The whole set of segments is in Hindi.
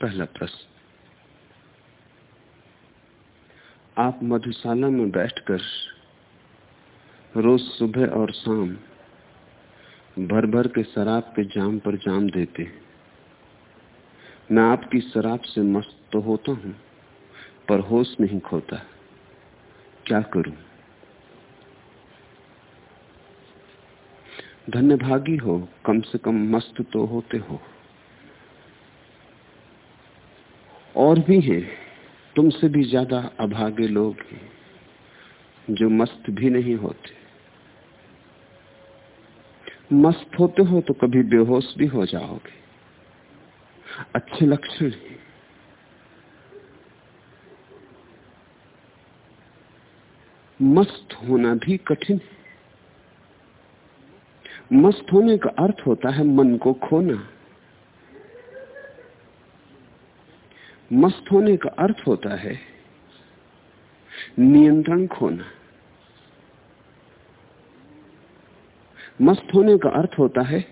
पहला प्रश्न। आप मधुशाला में बैठकर रोज सुबह और शाम भर भर के शराब के जाम पर जाम देते मैं आपकी शराब से मस्त तो होता हूँ, पर होश नहीं खोता। क्या करूँ? धन्यभागी हो, कम से कम मस्त तो होते हो। और भी हैं। तुमसे भी ज़्यादा अभागे लोग हैं, जो मस्त भी नहीं होते। मस्त होते हो तो कभी बेहोश भी हो जाओगे। अच्छे लक्षण है। मस्त होना भी कठिन है। मस्त होने का अर्थ होता है मन को खोना। मस्त होने का अर्थ होता है नियंत्रण खोना। मस्त होने का अर्थ होता है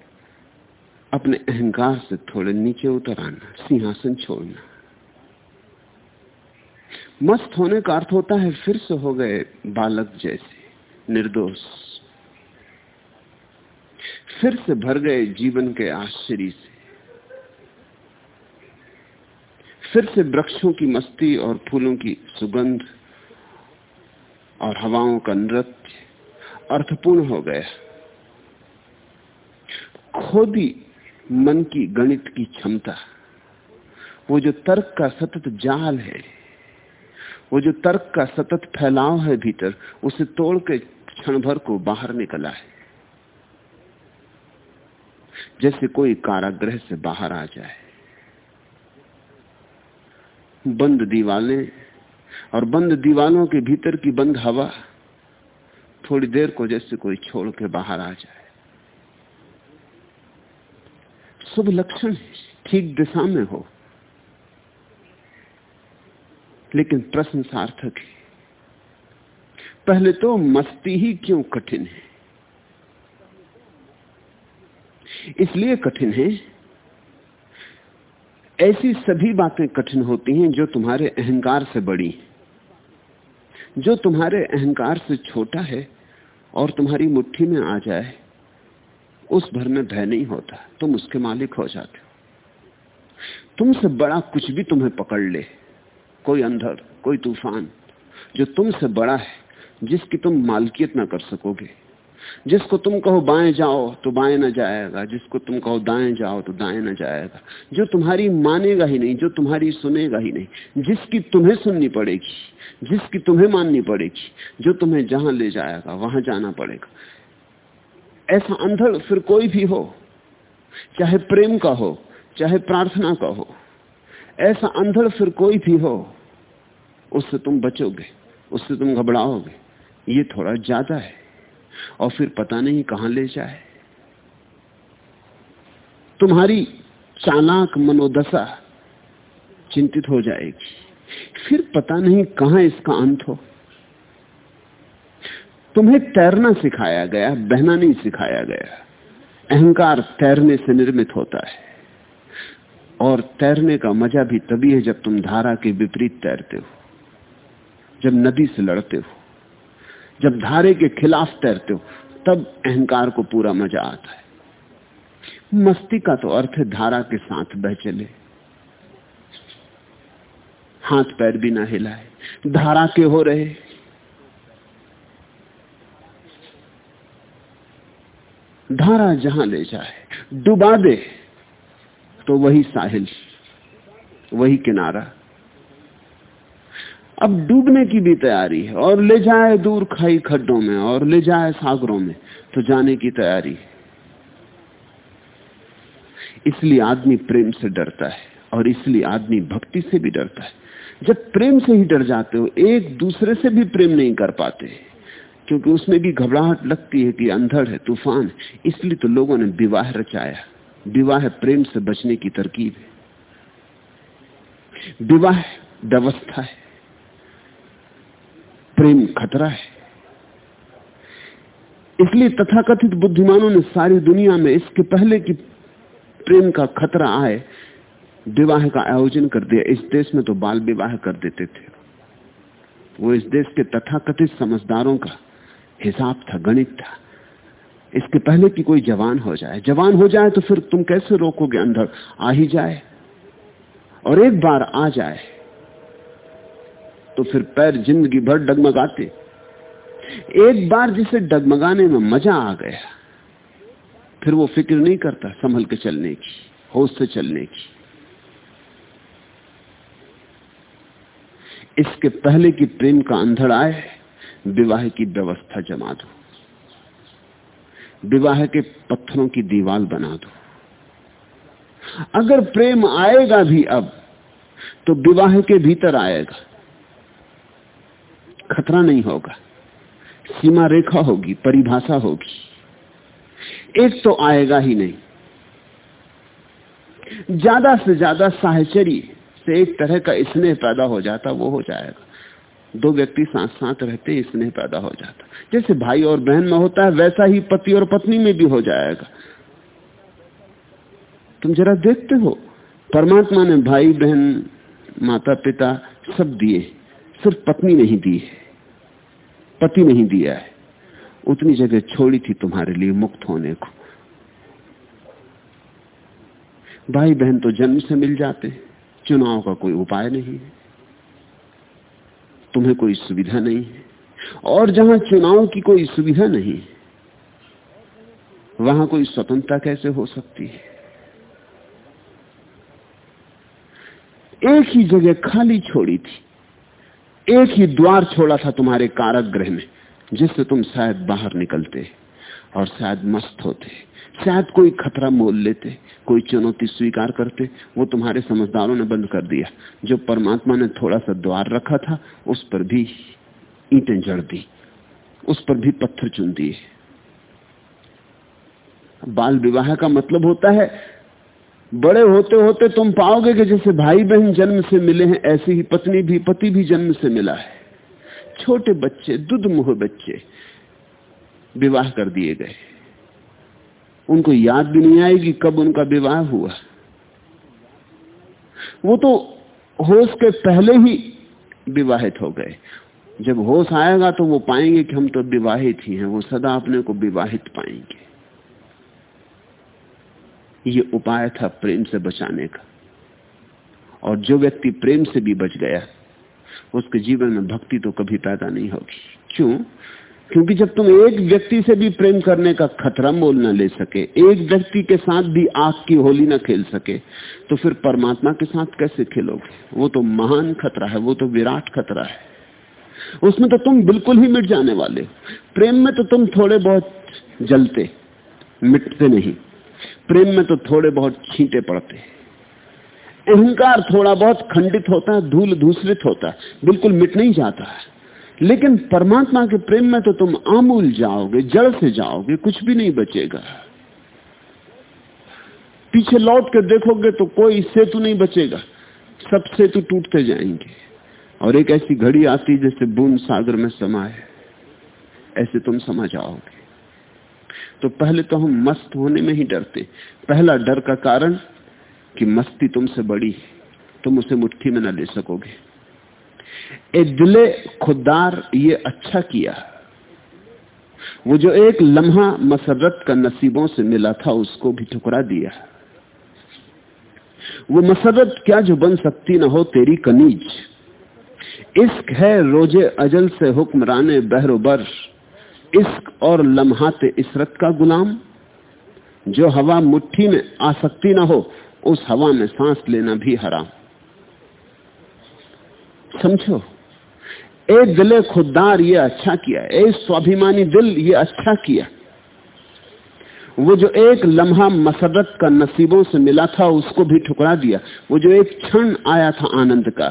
अपने अहंकार से थोड़े नीचे उतर आना सिंहासन छोड़ना। मस्त होने का अर्थ होता है फिर से हो गए बालक जैसे, निर्दोष। फिर से भर गए जीवन के आश्चर्य से। फिर से वृक्षों की मस्ती और फूलों की सुगंध और हवाओं का नृत्य अर्थपूर्ण हो गया। खोदी मन की गणित की क्षमता, वो जो तर्क का सतत जाल है, वो जो तर्क का सतत फैलाव है भीतर, उसे तोड़ के क्षण भर को बाहर निकला है। जैसे कोई कारागृह से बाहर आ जाए। बंद दीवालें और बंद दीवालों के भीतर की बंद हवा थोड़ी देर को जैसे कोई छोड़ के बाहर आ जाए। शुभ लक्षण ठीक दिशा में हो। लेकिन प्रश्न सार्थक है। पहले तो मस्ती ही क्यों कठिन है? इसलिए कठिन है ऐसी सभी बातें कठिन होती हैं जो तुम्हारे अहंकार से बड़ी जो तुम्हारे अहंकार से छोटा है और तुम्हारी मुट्ठी में आ जाए, उस भर में भय नहीं होता। तुम उसके मालिक हो जाते हो। तुमसे बड़ा कुछ भी तुम्हें पकड़ ले, कोई अंधर, कोई तूफ़ान, जो तुमसे बड़ा है, जिसकी तुम मालकियत ना कर सकोगे। जिसको तुम कहो बाएँ जाओ तो बाएँ ना जाएगा। जिसको तुम कहो दाएँ जाओ तो दाएँ ना जाएगा। जो तुम्हारी मानेगा ही नहीं, जो तुम्हारी सुनेगा ही नहीं, जिसकी तुम्हें सुननी पड़ेगी, जिसकी तुम्हें माननी पड़ेगी, जो तुम्हें जहाँ ले जाएगा, वहाँ जाना पड़ेगा। ऐसा अंधड़ फिर कोई भी हो, चाहे प्रेम का हो, चाहे प्रार्थना का हो, ऐसा अंधड़ फिर कोई भी हो, उससे तुम बचोगे, उससे तुम घबराओगे। ये थोड़ा ज़्यादा है। और फिर पता नहीं कहाँ ले जाए। तुम्हारी चालाक मनोदशा चिंतित हो जाएगी। फिर पता नहीं कहाँ इसका अंत हो। तुम्हें तैरना सिखाया गया, बहना नहीं सिखाया गया। अहंकार तैरने से निर्मित होता है। और तैरने का मज़ा भी तभी है जब तुम धारा के विपरीत तैरते हो, जब नदी से लड़ते हो। जब धारे के खिलाफ तैरते हो, तब अहंकार को पूरा मज़ा आता है। मस्ती का तो अर्थ है धारा के साथ बह चले। हाथ पैर भी ना हिलाए, धारा के हो रहे। धारा जहाँ ले जाए, डुबा दे तो वही साहिल, वही किनारा। अब डूबने की भी तैयारी है। और ले जाए दूर खाई खड्डों में, और ले जाए सागरों में तो जाने की तैयारी है। इसलिए आदमी प्रेम से डरता है, और इसलिए आदमी भक्ति से भी डरता है। जब प्रेम से ही डर जाते हो, एक दूसरे से भी प्रेम नहीं कर पाते क्योंकि उसमें भी घबराहट लगती है कि अंधड़ है, तूफ़ान इसलिए तो लोगों ने विवाह रचाया। विवाह प्रेम से बचने की तरकीब है। विवाह व्यवस्था है। प्रेम खतरा है। इसलिए तथाकथित बुद्धिमानों ने सारी दुनिया में इसके पहले कि प्रेम का खतरा आए, विवाह का आयोजन कर दिया। इस देश में तो बाल विवाह कर देते थे। वो इस देश के तथाकथित समझदारों का हिसाब था, गणित था। इसके पहले कि कोई जवान हो जाए। जवान हो जाए तो फिर तुम कैसे रोकोगे अंदर? आ ही जाए। और एक बार आ जाए। तो फिर पैर ज़िंदगी भर डगमगाते। एक बार जिसे डगमगाने में मज़ा आ गया, फिर वो फ़िक्र नहीं करता संभल के चलने की, होश से चलने की। इसके पहले कि प्रेम का अंधड़ आए, विवाह की व्यवस्था जमा दो। विवाह के पत्थरों की दीवार बना दो। अगर प्रेम आएगा भी अब तो विवाह के भीतर आएगा। खतरा नहीं होगा। सीमा रेखा होगी, परिभाषा होगी। एक तो आएगा ही नहीं। ज़्यादा से ज़्यादा साहचर्य से एक तरह का स्नेह पैदा हो जाता, वो हो जाएगा। दो व्यक्ति साथ साथ रहते, स्नेह पैदा हो जाता। जैसे भाई और बहन में होता है, वैसा ही पति और पत्नी में भी हो जाएगा। तुम जरा देखते हो, परमात्मा ने भाई, बहन माता पिता सब दिए। सिर्फ़ पत्नी नहीं दी है। पति नहीं दिया है। उतनी जगह छोड़ी थी तुम्हारे लिए मुक्त होने को। भाई बहन तो जन्म से मिल जाते चुनाव का कोई उपाय नहीं है। तुम्हें कोई सुविधा नहीं है। और जहाँ चुनाव की कोई सुविधा नहीं वहाँ कोई स्वतंत्रता कैसे हो सकती है? एक ही जगह खाली छोड़ी थी। एक ही द्वार छोड़ा था तुम्हारे कारागृह में, जिससे तुम शायद बाहर निकलते और शायद मस्त होते। शायद कोई खतरा मोल लेते, कोई चुनौती स्वीकार करते, वो तुम्हारे समझदारों ने बंद कर दिया। जो परमात्मा ने थोड़ा सा द्वार रखा था, उस पर भी ईटें जड़ दी, उस पर भी पत्थर चुन दिए। बाल विवाह का मतलब होता है बड़े होते होते तुम पाओगे कि जैसे भाई बहन जन्म से मिले हैं, ऐसे ही पत्नी भी, पति भी जन्म से मिला है। छोटे बच्चे दुध मुह बच्चे विवाह कर दिए गए। उनको याद भी नहीं आएगी कब उनका विवाह हुआ। वो तो होश के पहले ही विवाहित हो गए। जब होश आएगा तो वो पाएँगे कि हम तो विवाहित ही हैं, वो सदा अपने को विवाहित पाएँगे। ये उपाय था प्रेम से बचाने का। और जो व्यक्ति प्रेम से भी बच गया, उसके जीवन में भक्ति तो कभी पैदा नहीं होगी। क्यों? क्योंकि जब तुम एक व्यक्ति से भी प्रेम करने का खतरा मोल न ले सके, एक व्यक्ति के साथ भी आग की होली न खेल सके तो फिर परमात्मा के साथ कैसे खेलोगे? वो तो महान खतरा है, वो तो विराट खतरा है। उसमें तो तुम बिल्कुल ही मिट जाने वाले प्रेम में तो तुम थोड़े बहुत जलते, मिटते नहीं। प्रेम में तो थोड़े बहुत छींटे पड़ते हैं। अहंकार थोड़ा बहुत खंडित होता है, धूल धूसरित होता है, बिल्कुल मिट नहीं जाता है। लेकिन परमात्मा के प्रेम में तो तुम आमूल जाओगे, जड़ से जाओगे, कुछ भी नहीं बचेगा। पीछे लौट कर देखोगे तो कोई सेतु नहीं बचेगा, सब सेतु टूटते जाएँगे। और एक ऐसी घड़ी आती जैसे बूंद सागर में समाए ऐसे तुम समा जाओगे। तो पहले तो हम मस्त होने में ही डरते। पहला डर का कारण कि मस्ती तुमसे बड़ी है, तुम उसे मुट्ठी में न ले सकोगे। ए दिले खुदार ये अच्छा किया। वो जो एक लम्हा मसरत का नसीबों से मिला था, उसको भी ठुकरा दिया। वो मसरत क्या जो बन सकती ना हो तेरी कनीज। इश्क है रोज़े अजल से हुक्मराने बहरोबर इश्क और लम्हाते इसरत का गुलाम। जो हवा मुट्ठी में आ सकती ना हो, उस हवा में सांस लेना भी हराम। समझो ए दिले खुददार ये अच्छा किया ए स्वाभिमानी दिल ये अच्छा किया। वो जो एक लम्हा मसरत का नसीबों से मिला था, उसको भी ठुकरा दिया। वो जो एक क्षण आया था आनंद का,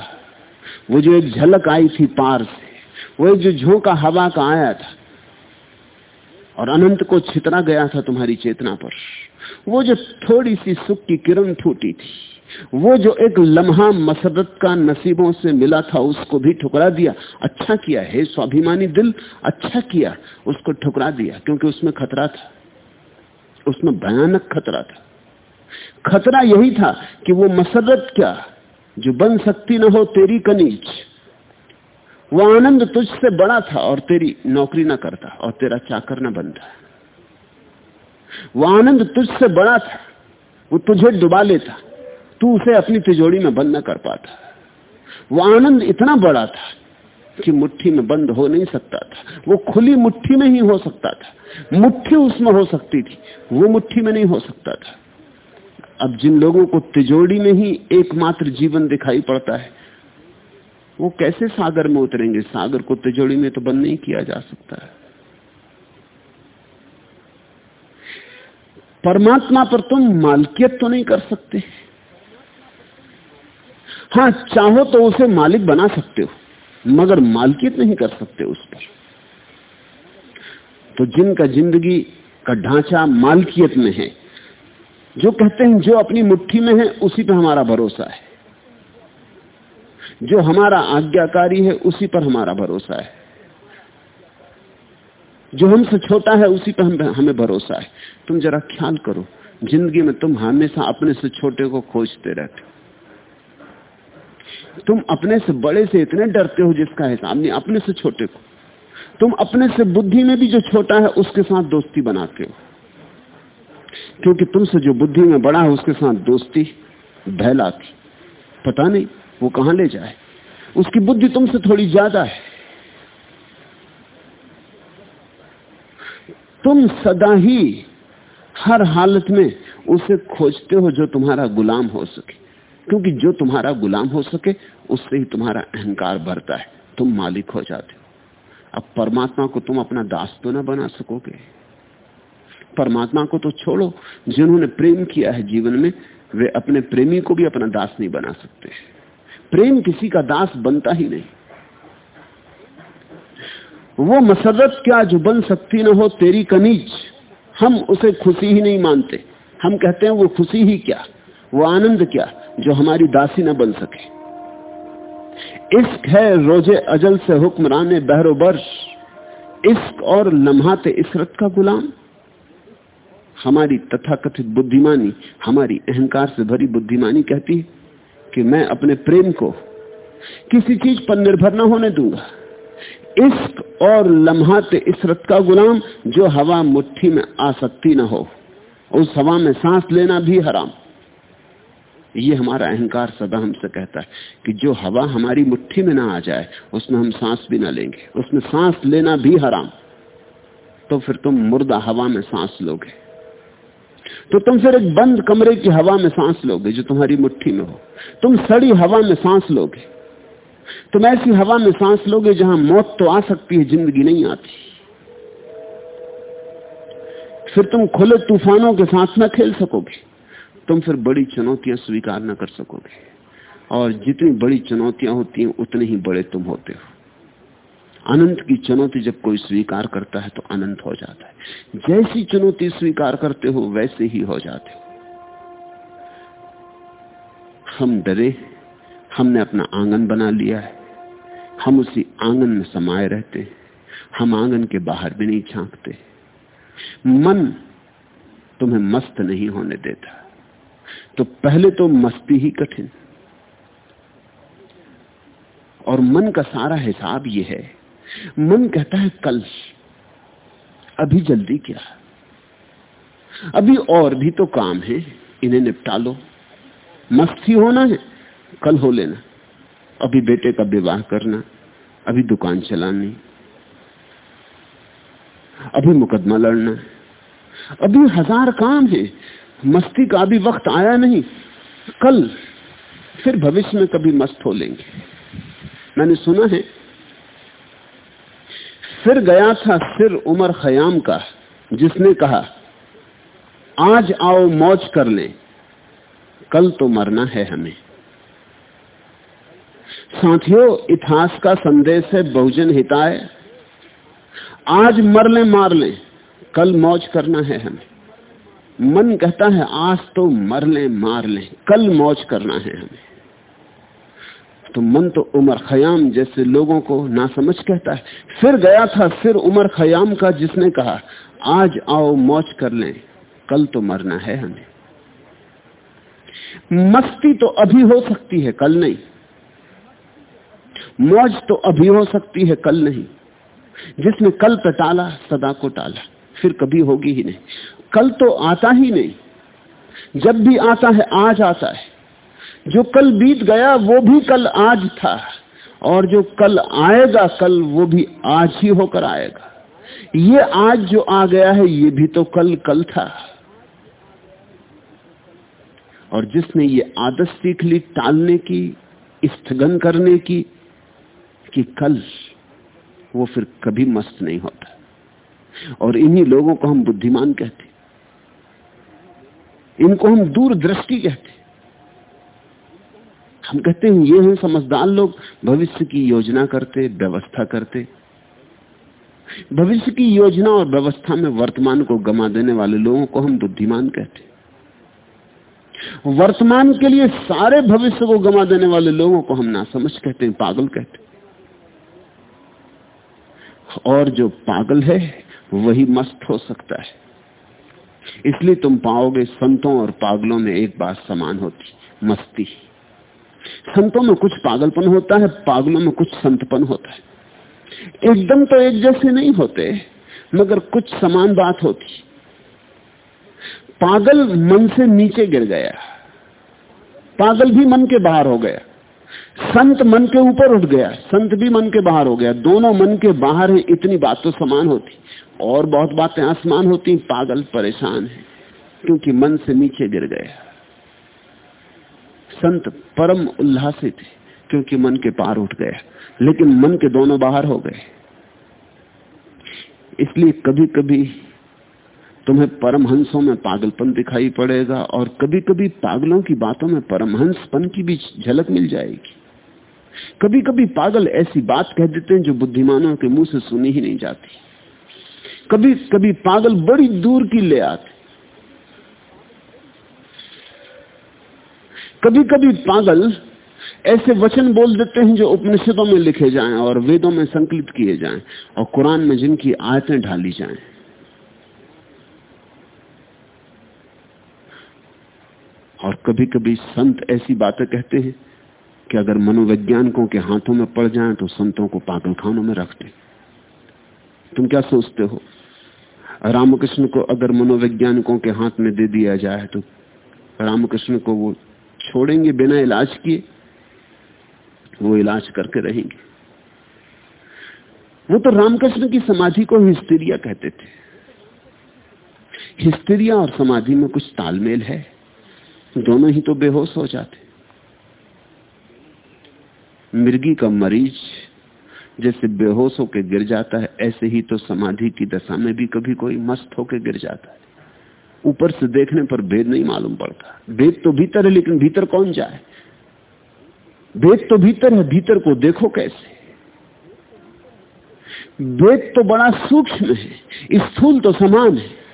वो जो एक झलक आई थी पार से, वो जो झोंका हवा का आया था और अनंत को छितरा गया था तुम्हारी चेतना पर। वो जो थोड़ी सी सुख की किरण फूटी थी, वो जो एक लम्हा मसरत का नसीबों से मिला था, उसको भी ठुकरा दिया। अच्छा किया, है स्वाभिमानी दिल अच्छा किया, उसको ठुकरा दिया, क्योंकि उसमें खतरा था। उसमें भयानक खतरा था। खतरा यही था कि वो मसरत क्या, जो बन सकती ना हो तेरी कनीज वो आनंद तुझसे बड़ा था और तेरी नौकरी ना करता और तेरा चाकर ना बनता। वो आनंद तुझसे बड़ा था, वो तुझे डुबा लेता, तू उसे अपनी तिजोरी में बंद ना कर पाता। वो आनंद इतना बड़ा था कि मुट्ठी में बंद हो नहीं सकता था, वो खुली मुट्ठी में ही हो सकता था। मुट्ठी उसमें हो सकती थी, वो मुट्ठी में नहीं हो सकता था। अब जिन लोगों को तिजोड़ी में ही एकमात्र जीवन दिखाई पड़ता है वो कैसे सागर में उतरेंगे? सागर को तिजोड़ी में तो बंद नहीं किया जा सकता है। परमात्मा पर तुम मालकियत तो नहीं कर सकते। हाँ चाहो तो उसे मालिक बना सकते हो, मगर मालकियत नहीं कर सकते उस पर। तो जिनका ज़िंदगी का ढांचा मालकियत में है, जो कहते हैं जो अपनी मुट्ठी में है, उसी पर हमारा भरोसा है। जो हमारा आज्ञाकारी है उसी पर हमारा भरोसा है। जो हमसे छोटा है उसी पर हम, हमें भरोसा है। तुम जरा ख्याल करो ज़िंदगी में तुम हमेशा अपने से छोटे को खोजते रहते हो। तुम अपने से बड़े से इतने डरते हो जिसका हिसाब नहीं अपने से छोटे को। तुम अपने से बुद्धि में भी जो छोटा है उसके साथ दोस्ती बनाते हो। क्योंकि तुमसे जो बुद्धि में बड़ा है उसके साथ दोस्ती बहलाती। पता नहीं वो कहाँ ले जाए? उसकी बुद्धि तुमसे थोड़ी ज़्यादा है। तुम सदा ही हर हालत में उसे खोजते हो जो तुम्हारा गुलाम हो सके। क्योंकि जो तुम्हारा गुलाम हो सके, उससे ही तुम्हारा अहंकार बढ़ता है। तुम मालिक हो जाते हो। अब परमात्मा को तुम अपना दास तो ना बना सकोगे। परमात्मा को तो छोड़ो। जिन्होंने प्रेम किया है जीवन में, वे अपने प्रेमी को भी अपना दास नहीं बना सकते। प्रेम किसी का दास बनता ही नहीं। वो मसरत क्या जो बन सकती ना हो, तेरी कनीज। हम उसे खुशी ही नहीं मानते। हम कहते हैं, वो खुशी ही क्या? वो आनंद क्या जो हमारी दासी ना बन सके? इश्क है रोज़े अजल से हुक्मरान बहरो बर्श। इश्क और लम्हाते इसरत का गुलाम। हमारी तथाकथित बुद्धिमानी, हमारी अहंकार से भरी बुद्धिमानी कहती है कि मैं अपने प्रेम को किसी चीज़ पर निर्भर न होने दूँगा। इश्क और लम्हाते इसरत का गुलाम जो हवा मुट्ठी में आ सकती ना हो, उस हवा में सांस लेना भी हराम। ये हमारा अहंकार सदा हमसे कहता है कि जो हवा हमारी मुट्ठी में ना आ जाए, उसमें हम सांस भी ना लेंगे। उसमें सांस लेना भी हराम। तो फिर तुम मुर्दा हवा में सांस लोगे। तो तुम फिर एक बंद कमरे की हवा में सांस लोगे जो तुम्हारी मुट्ठी में हो। तुम सड़ी हवा में सांस लोगे। तुम ऐसी हवा में सांस लोगे जहाँ मौत तो आ सकती है, ज़िंदगी नहीं आती। फिर तुम खुले तूफानों के साथ में खेल सकोगे। तुम फिर बड़ी चुनौतियाँ स्वीकार न कर सकोगे। और जितनी बड़ी चुनौतियाँ होती हैं, उतने ही बड़े तुम होते हो। अनंत की चुनौती जब कोई स्वीकार करता है तो अनंत हो जाता है। जैसी चुनौती स्वीकार करते हो, वैसे ही हो जाते हो। हम डरे हमने अपना आँगन बना लिया है। हम उसी आँगन में समाये रहते हम आँगन के बाहर भी नहीं झांकते। मन तुम्हें मस्त नहीं होने देता। तो पहले तो मस्ती ही कठिन। और मन का सारा हिसाब यह है मन कहता है कल अभी जल्दी क्या? अभी और भी तो काम है, इन्हें निपटा लो। मस्ती होना है, कल हो लेना। अभी बेटे का विवाह करना, अभी दुकान चलानी। अभी मुकदमा लड़ना। अभी हज़ार काम है, मस्ती का अभी वक्त आया नहीं। कल फिर भविष्य में कभी मस्त हो लेंगे। मैंने सुना है फिर गया था सिर उमर खयाम का, जिसने कहा, आज आओ मौज कर ले, कल तो मरना है हमें. साथियों, इतिहास का संदेश है, बहुजन हिताय, आज मर ले, मार ले, कल मौज करना है हमें. मन कहता है, आज तो मर ले, मार ले, कल मौज करना है हमें. तो मन तो उमर खयाम जैसे लोगों को ना समझ कहता है। फिर गया था फिर उमर खयाम का जिसने कहा, आज आओ मौज कर लें, कल तो मरना है हमें। मस्ती तो अभी हो सकती है, कल नहीं। मौज तो अभी हो सकती है, कल नहीं। जिसने कल पे टाला, सदा को टाला, फिर कभी होगी ही नहीं। कल तो आता ही नहीं। जब भी आता है, आज आता है। जो कल बीत गया वो भी कल आज था और जो कल आएगा कल वो भी आज ही होकर आएगा। ये आज जो आ गया है, ये भी तो कल कल था। और जिसने ये आदत सीख ली टालने की, स्थगन करने की, कि कल वो फिर कभी मस्त नहीं होता। और इन्हीं लोगों को हम बुद्धिमान कहते इनको हम दूरदृष्टि कहते हम कहते हैं, ये हैं समझदार लोग, भविष्य की योजना करते, व्यवस्था करते। भविष्य की योजना और व्यवस्था में वर्तमान को गमा देने वाले लोगों को हम बुद्धिमान कहते वर्तमान के लिए सारे भविष्य को गमा देने वाले लोगों को हम ना समझ कहते हैं, पागल कहते और जो पागल है, वही मस्त हो सकता है। इसलिए तुम पाओगे, संतों और पागलों में एक बात समान होती, मस्ती। संतों में कुछ पागलपन होता है, पागलों में कुछ संतपन होता है। एकदम तो एक जैसे नहीं होते, मगर कुछ समान बात होती। पागल मन से नीचे गिर गया। पागल भी मन के बाहर हो गया। संत मन के ऊपर उठ गया, संत भी मन के बाहर हो गया। दोनों मन के बाहर है, इतनी बात तो समान होती। और बहुत बातें आसमान होती, पागल परेशान है, क्योंकि मन से नीचे गिर गया। संत परम उल्लासित है, क्योंकि मन के पार उठ गया लेकिन मन के दोनों बाहर हो गए। इसलिए कभी कभी तुम्हें परमहंसों में पागलपन दिखाई पड़ेगा और कभी कभी पागलों की बातों में परमहंसपन की भी झलक मिल जाएगी। कभी कभी पागल ऐसी बात कह देते हैं जो बुद्धिमानों के मुँह से सुनी ही नहीं जाती। कभी कभी पागल बड़ी दूर की ले आते कभी कभी पागल ऐसे वचन बोल देते हैं जो उपनिषदों में लिखे जाएँ और वेदों में संकलित किए जाएँ और कुरान में जिनकी आयतें ढाली जाएँ। और कभी कभी संत ऐसी बातें कहते हैं कि अगर मनोवैज्ञानिकों के हाथों में पड़ जाएँ तो संतों को पागल खानों में रखते तुम क्या सोचते हो? रामकृष्ण को अगर मनोवैज्ञानिकों के हाथ में दे दिया जाए तो रामकृष्ण को वो छोड़ेंगे, बिना इलाज किए, वो इलाज करके रहेंगे। वो तो रामकृष्ण की समाधि को हिस्टीरिया कहते थे। हिस्टीरिया और समाधि में कुछ तालमेल है, दोनों ही तो बेहोश हो जाते। मिर्गी का मरीज़ जैसे बेहोश होकर गिर जाता है, ऐसे ही तो समाधि की दशा में भी कभी कोई मस्त होकर गिर जाता है। ऊपर से देखने पर भेद नहीं मालूम पड़ता। भेद तो भीतर है, लेकिन भीतर कौन जाए? भेद तो भीतर है, भीतर को देखो कैसे? भेद तो बड़ा सूक्ष्म है, स्थूल तो समान है।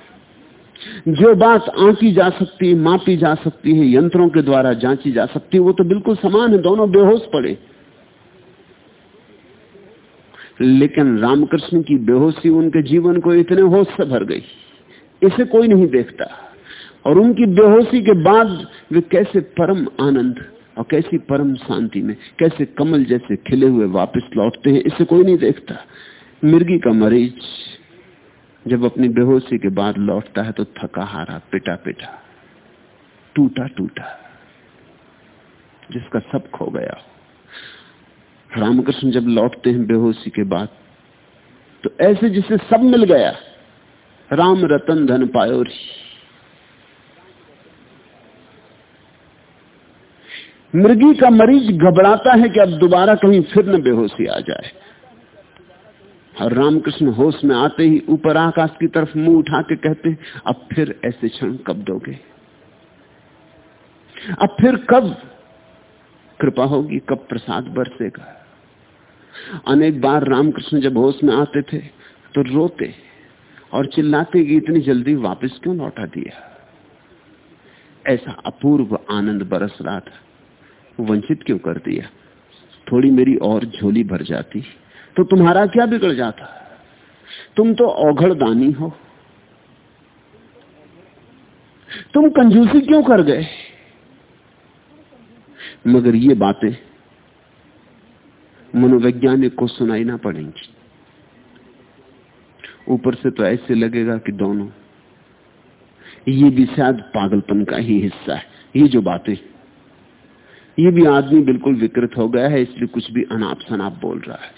जो बात आंकी जा सकती है, मापी जा सकती है, यंत्रों के द्वारा जांची जा सकती है, वो तो बिल्कुल समान है, दोनों बेहोश पड़े। लेकिन रामकृष्ण की बेहोशी उनके जीवन को इतने होश से भर गई। इसे कोई नहीं देखता। और उनकी बेहोशी के बाद वे कैसे परम आनंद और कैसी परम शांति में, कैसे कमल जैसे खिले हुए वापस लौटते हैं, इसे कोई नहीं देखता। मिर्गी का मरीज़ जब अपनी बेहोशी के बाद लौटता है तो थका हारा पिटा पिटा टूटा टूटा जिसका सब खो गया रामकृष्ण जब लौटते हैं बेहोशी के बाद तो ऐसे जिसे सब मिल गया राम रतन धन पायोरी मृगी का मरीज़ घबराता है कि अब दोबारा कहीं फिर न बेहोशी आ जाए। और रामकृष्ण होश में आते ही ऊपर आकाश की तरफ़ मुँह उठा के कहते अब फिर ऐसे क्षण कब दोगे? अब फिर कब कृपा होगी, कब प्रसाद बरसेगा? अनेक बार रामकृष्ण जब होश में आते थे तो रोते। और चिल्लाते कि इतनी जल्दी वापस क्यों लौटा दिया? ऐसा अपूर्व आनंद बरस रहा था। वंचित क्यों कर दिया? थोड़ी मेरी और झोली भर जाती तो तुम्हारा क्या बिगड़ जाता? तुम तो औघड़ दानी हो। तुम कंजूसी क्यों कर गए? मगर ये बातें मनोवैज्ञानिक को सुनाई ना पड़ेंगी। ऊपर से तो ऐसे लगेगा कि दोनों। ये भी शायद पागलपन का ही हिस्सा है, ये जो बातें। ये भी आदमी बिल्कुल विकृत हो गया है, इसलिए कुछ भी अनाप शनाप बोल रहा है।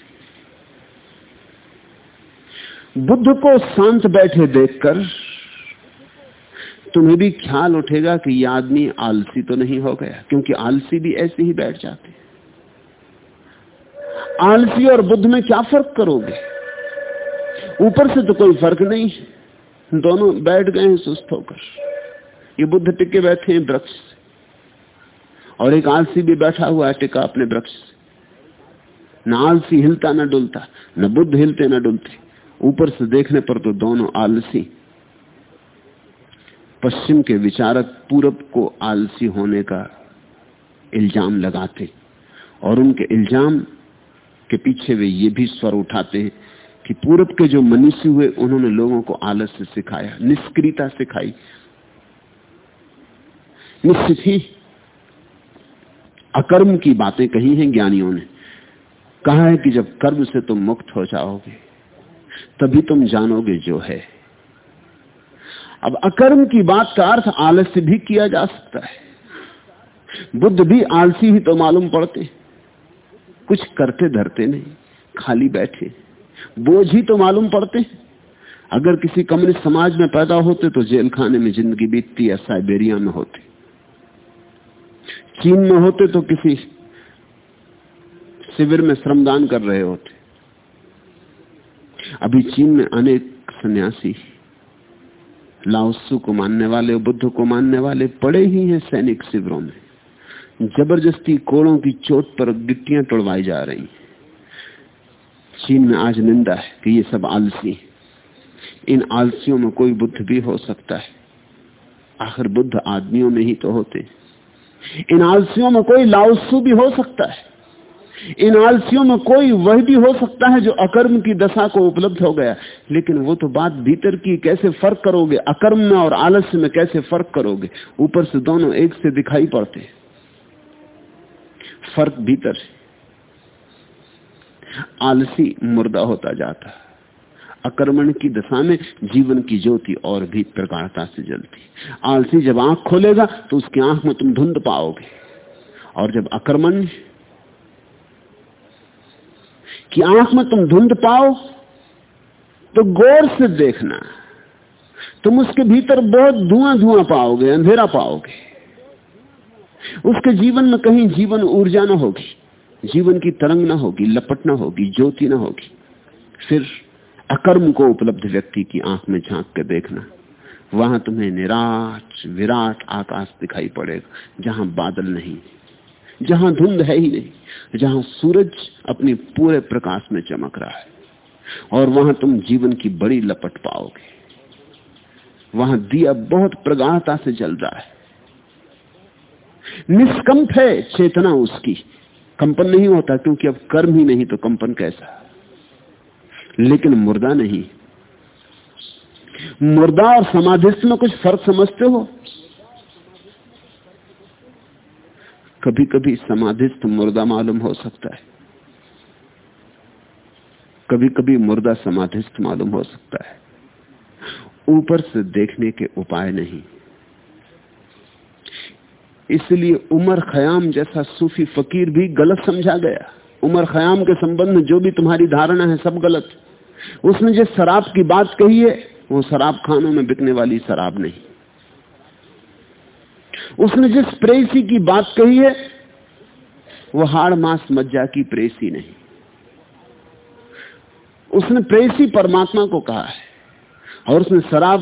बुद्ध को शांत बैठे देखकर तुम्हें भी ख्याल उठेगा कि यह आदमी आलसी तो नहीं हो गया, क्योंकि आलसी भी ऐसे ही बैठ जाते आलसी और बुद्ध में क्या फ़र्क करोगे? ऊपर से तो कोई फ़र्क नहीं। दोनों बैठ गए हैं सुस्त होकर। ये बुद्ध टिके बैठे हैं वृक्ष और एक आलसी भी बैठा हुआ है टिका अपने वृक्ष न आलसी हिलता, न डुलता, न बुद्ध हिलते, न डुलते। ऊपर से देखने पर तो दोनों आलसी। पश्चिम के विचारक पूरब को आलसी होने का इल्ज़ाम लगाते। और उनके इल्ज़ाम के पीछे वे ये भी स्वर उठाते हैं कि पूरब के जो मनुष्य हुए, उन्होंने लोगों को आलस्य सिखाया, निष्क्रियता सिखाई। निश्चित ही अकर्म की बातें कही हैं ज्ञानियों ने। कहा है कि जब कर्म से तुम मुक्त हो जाओगे, तभी तुम जानोगे जो है। अब अकर्म की बात का अर्थ आलस्य भी किया जा सकता है। बुद्ध भी आलसी ही तो मालूम पड़ते। कुछ करते धरते नहीं, खाली बैठे। बोझ ही तो मालूम पड़ते हैं। अगर किसी कम्युनिस्ट समाज में पैदा होते तो जेल खाने में ज़िंदगी बीतती, या साइबेरिया में होती। चीन में होते तो किसी शिविर में श्रमदान कर रहे होते। अभी चीन में अनेक सन्यासी लाओसु को मानने वाले, बुद्ध को मानने वाले पड़े ही हैं सैनिक शिविरों में। ज़बरदस्ती कोड़ों की चोट पर गिट्टियाँ तोड़वाई जा रही चीन में आज निंदा है कि ये सब आलसी इन आलसियों में कोई बुद्ध भी हो सकता है। आखिर बुद्ध आदमियों में ही तो होते इन आलसियों में कोई लाउसु भी हो सकता है। इन आलसियों में कोई वह भी हो सकता है जो अकर्म की दशा को उपलब्ध हो गया। लेकिन वो तो बात भीतर की कैसे फ़र्क करोगे? अकर्म में और आलस्य में कैसे फ़र्क करोगे? ऊपर से दोनों एक से दिखाई पड़ते फ़र्क भीतर आलसी मुर्दा होता जाता। अकर्मण की दशा में जीवन की ज्योति और भी प्रगाढ़ता से जलती। आलसी जब आँख खोलेगा तो उसकी आँख में तुम धुंध पाओगे। और जब अकर्मण की आँख में तुम धुंध पाओ तो गौर से देखना। तुम उसके भीतर बहुत धुआँ धुआँ पाओगे, अंधेरा पाओगे। उसके जीवन में कहीं जीवन ऊर्जा ना होगी। जीवन की तरंग ना होगी, लपट ना होगी, ज्योति ना होगी। फिर अकर्म को उपलब्ध व्यक्ति की आँख में झाँक के देखना। वहाँ तुम्हें निराश, विराट आकाश दिखाई पड़ेगा, जहाँ बादल नहीं, जहाँ धुंध है ही नहीं, जहाँ सूरज अपने पूरे प्रकाश में चमक रहा है। और वहाँ तुम जीवन की बड़ी लपट पाओगे। वहाँ दिया बहुत प्रगाढ़ता से जल रहा है। निष्कंप है चेतना उसकी कंपन नहीं होता, क्योंकि अब कर्म ही नहीं तो कंपन कैसा? लेकिन मुर्दा नहीं। मुर्दा और समाधिस्थ में कुछ फ़र्क समझते हो? कभी कभी समाधिस्थ मुर्दा मालूम हो सकता है। कभी कभी मुर्दा समाधिस्थ मालूम हो सकता है। ऊपर से देखने के उपाय नहीं। इसलिए उमर खयाम जैसा सूफी फकीर भी गलत समझा गया। उमर खयाम के संबंध में जो भी तुम्हारी धारणा है सब गलत। उसने जिस शराब की बात कही है, वो शराब खानों में बिकने वाली शराब नहीं। उसने जिस प्रेसी की बात कही है, वो हाड़ मास मज्जा की प्रेसी नहीं। उसने प्रेसी परमात्मा को कहा है और उसने शराब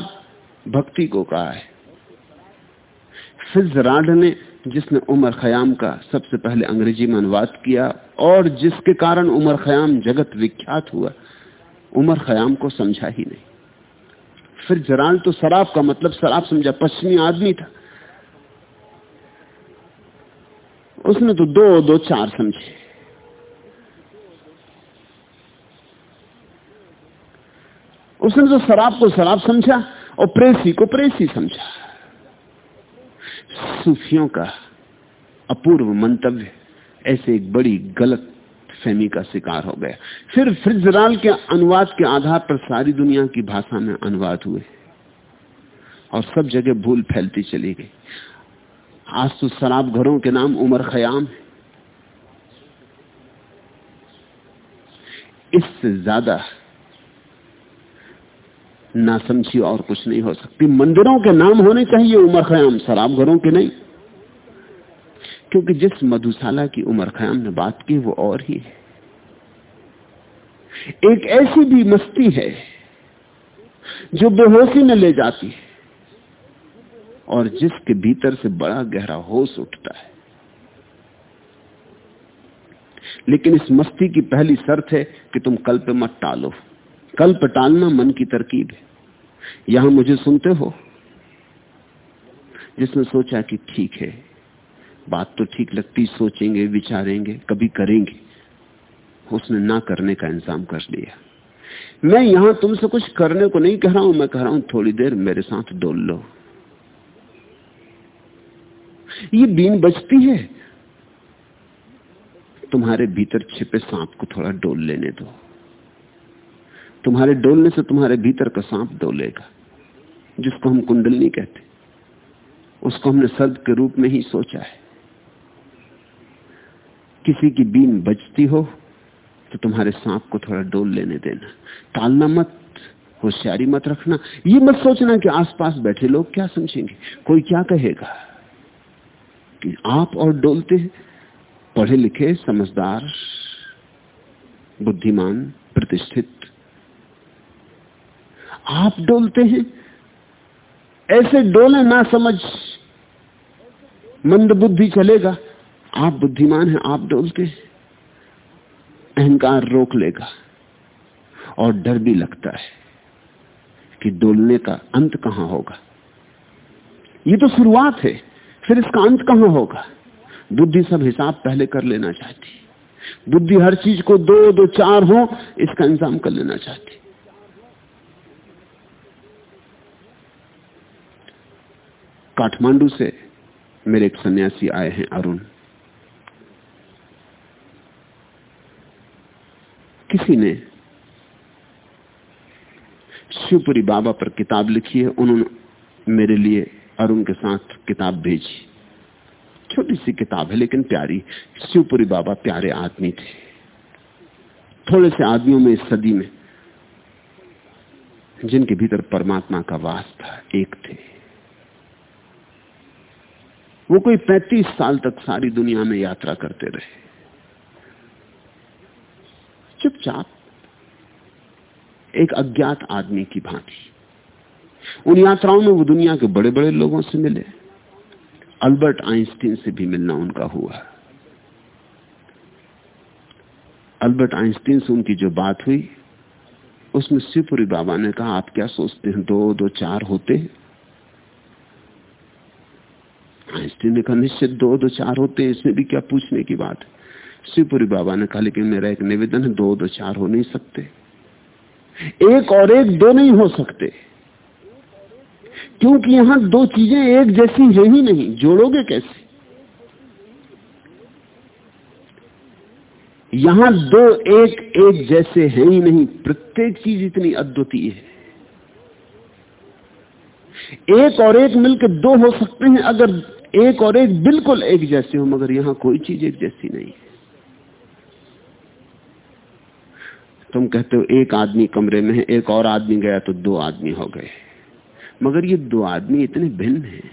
भक्ति को कहा है। फिजराड ने, जिसने उमर खयाम का सबसे पहले अंग्रेज़ी में अनुवाद किया, और जिसके कारण उमर खयाम जगत विख्यात हुआ, उमर खयाम को समझा ही नहीं। फिर जराल तो शराब का मतलब शराब समझा, पश्चिमी आदमी था। उसने तो दो दो, चार समझे। उसने तो शराब को शराब समझा, और प्रेसी को प्रेसी समझा। सूफियों का अपूर्व मंतव्य ऐसे एक बड़ी गलत फहमी का शिकार हो गया। फिर फ्रिजराल के अनुवाद के आधार पर सारी दुनिया की भाषा में अनुवाद हुए और सब जगह भूल फैलती चली गई। आज तो शराब घरों के नाम उमर खयाम है। इससे ज़्यादा ना समझी और कुछ नहीं हो सकती। मंदिरों के नाम होने चाहिए उमर खयाम शराब घरों के नहीं। क्योंकि जिस मधुशाला की उमर खयाम ने बात की, वो और ही है। एक ऐसी भी मस्ती है जो बेहोशी में ले जाती है और जिसके भीतर से बड़ा गहरा होश उठता है। लेकिन इस मस्ती की पहली शर्त है कि तुम कल पे मत टालो। कल्प टालना मन की तरकीब है। यहाँ मुझे सुनते हो। जिसने सोचा कि ठीक है, बात तो ठीक लगती, सोचेंगे, विचारेंगे, कभी करेंगे। उसने ना करने का इंतज़ाम कर लिया मैं यहाँ तुमसे कुछ करने को नहीं कह रहा हूँ, मैं कह रहा हूँ थोड़ी देर मेरे साथ डोल लो। ये बीन बजती है। तुम्हारे भीतर छिपे सांप को थोड़ा डोल लेने दो। तुम्हारे डोलने से तुम्हारे भीतर का सांप डोलेगा जिसको हम कुंडलनी कहते उसको हमने शब्द के रूप में ही सोचा है। किसी की बीन बजती हो तो तुम्हारे सांप को थोड़ा डोल लेने देना। टालना मत, होशियारी मत रखना। ये मत सोचना कि आसपास बैठे लोग क्या समझेंगे। कोई क्या कहेगा कि आप और डोलते पढ़े लिखे, समझदार, बुद्धिमान, प्रतिष्ठित आप डोलते हैं। ऐसे डोले ना समझ। मंद बुद्धि चलेगा। आप बुद्धिमान हैं, आप डोलते हैं। अहंकार रोक लेगा। और डर भी लगता है कि डोलने का अंत कहाँ होगा। ये तो शुरुआत है, फिर इसका अंत कहाँ होगा? बुद्धि सब हिसाब पहले कर लेना चाहती। बुद्धि हर चीज़ को दो दो, चार हो, इसका इंतज़ाम कर लेना चाहती। काठमांडू से मेरे एक सन्यासी आए हैं अरुण। किसी ने शिवपुरी बाबा पर किताब लिखी है, उन्होंने मेरे लिए अरुण के साथ किताब भेजी। छोटी सी किताब है, लेकिन प्यारी। शिवपुरी बाबा प्यारे आदमी थे। थोड़े से आदमियों में इस सदी में जिनके भीतर परमात्मा का वास था, एक थे। वो कोई पैंतीस साल तक सारी दुनिया में यात्रा करते रहे। चुपचाप एक अज्ञात आदमी की भांति। उन यात्राओं में वो दुनिया के बड़े बड़े लोगों से मिले। अल्बर्ट आइंस्टीन से भी मिलना उनका हुआ। अल्बर्ट आइंस्टीन से उनकी जो बात हुई, उसमें शिवपुरी बाबा ने कहा, आप क्या सोचते हैं? दो दो, चार होते आइंस्टीन ने कहा निश्चित दो दो, चार होते हैं, इसमें भी क्या पूछने की बात? है शिवपुरी बाबा ने कहा, लेकिन मेरा एक निवेदन है, दो दो, चार हो नहीं सकते। एक और एक दो नहीं हो सकते। क्योंकि यहाँ दो चीज़ें एक जैसी है ही नहीं, जोड़ोगे कैसे? यहाँ दो एक एक जैसे हैं ही नहीं, प्रत्येक चीज़ इतनी अद्वितीय है। एक और एक मिलकर दो हो सकते हैं, अगर एक और एक बिल्कुल एक जैसे हो, मगर यहाँ कोई चीज़ एक जैसी नहीं है। तुम कहते हो, एक आदमी कमरे में है, एक और आदमी गया तो दो आदमी हो गए। मगर ये दो आदमी इतने भिन्न हैं।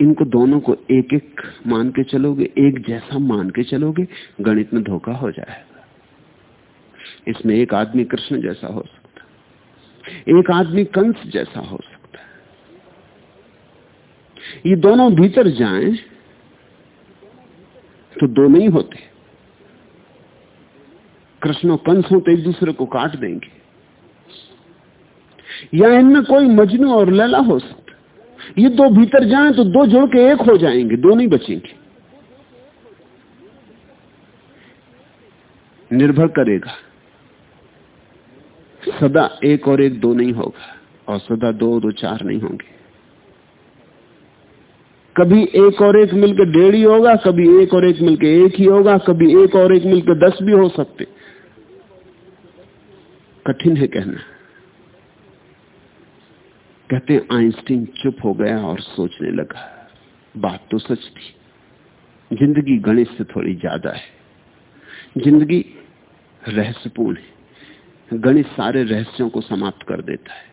इनको दोनों को एक एक मान के चलोगे, एक जैसा मान के चलोगे, गणित में धोखा हो जाएगा। इसमें एक आदमी कृष्ण जैसा हो सकता एक आदमी कंस जैसा हो सकता है। ये दोनों भीतर जाएँ तो दो नहीं होते। कृष्ण कंस हो तो एक दूसरे को काट देंगे। या इनमें कोई मजनू और लला हो सकता ये दो भीतर जाएँ तो दो जुड़ के एक हो जाएँगे, दो नहीं बचेंगे। निर्भर करेगा। सदा एक और एक दो नहीं होगा और सदा दो दो चार नहीं होंगे। कभी एक और एक मिलकर डेढ़ ही होगा, कभी एक और एक मिलकर एक ही होगा, कभी एक और एक मिलकर दस भी हो सकते। कठिन है कहना। कहते आइंस्टीन चुप हो गया और सोचने लगा। बात तो सच थी। ज़िंदगी गणित से थोड़ी ज़्यादा है। ज़िंदगी रहस्यपूर्ण है। गणित सारे रहस्यों को समाप्त कर देता है।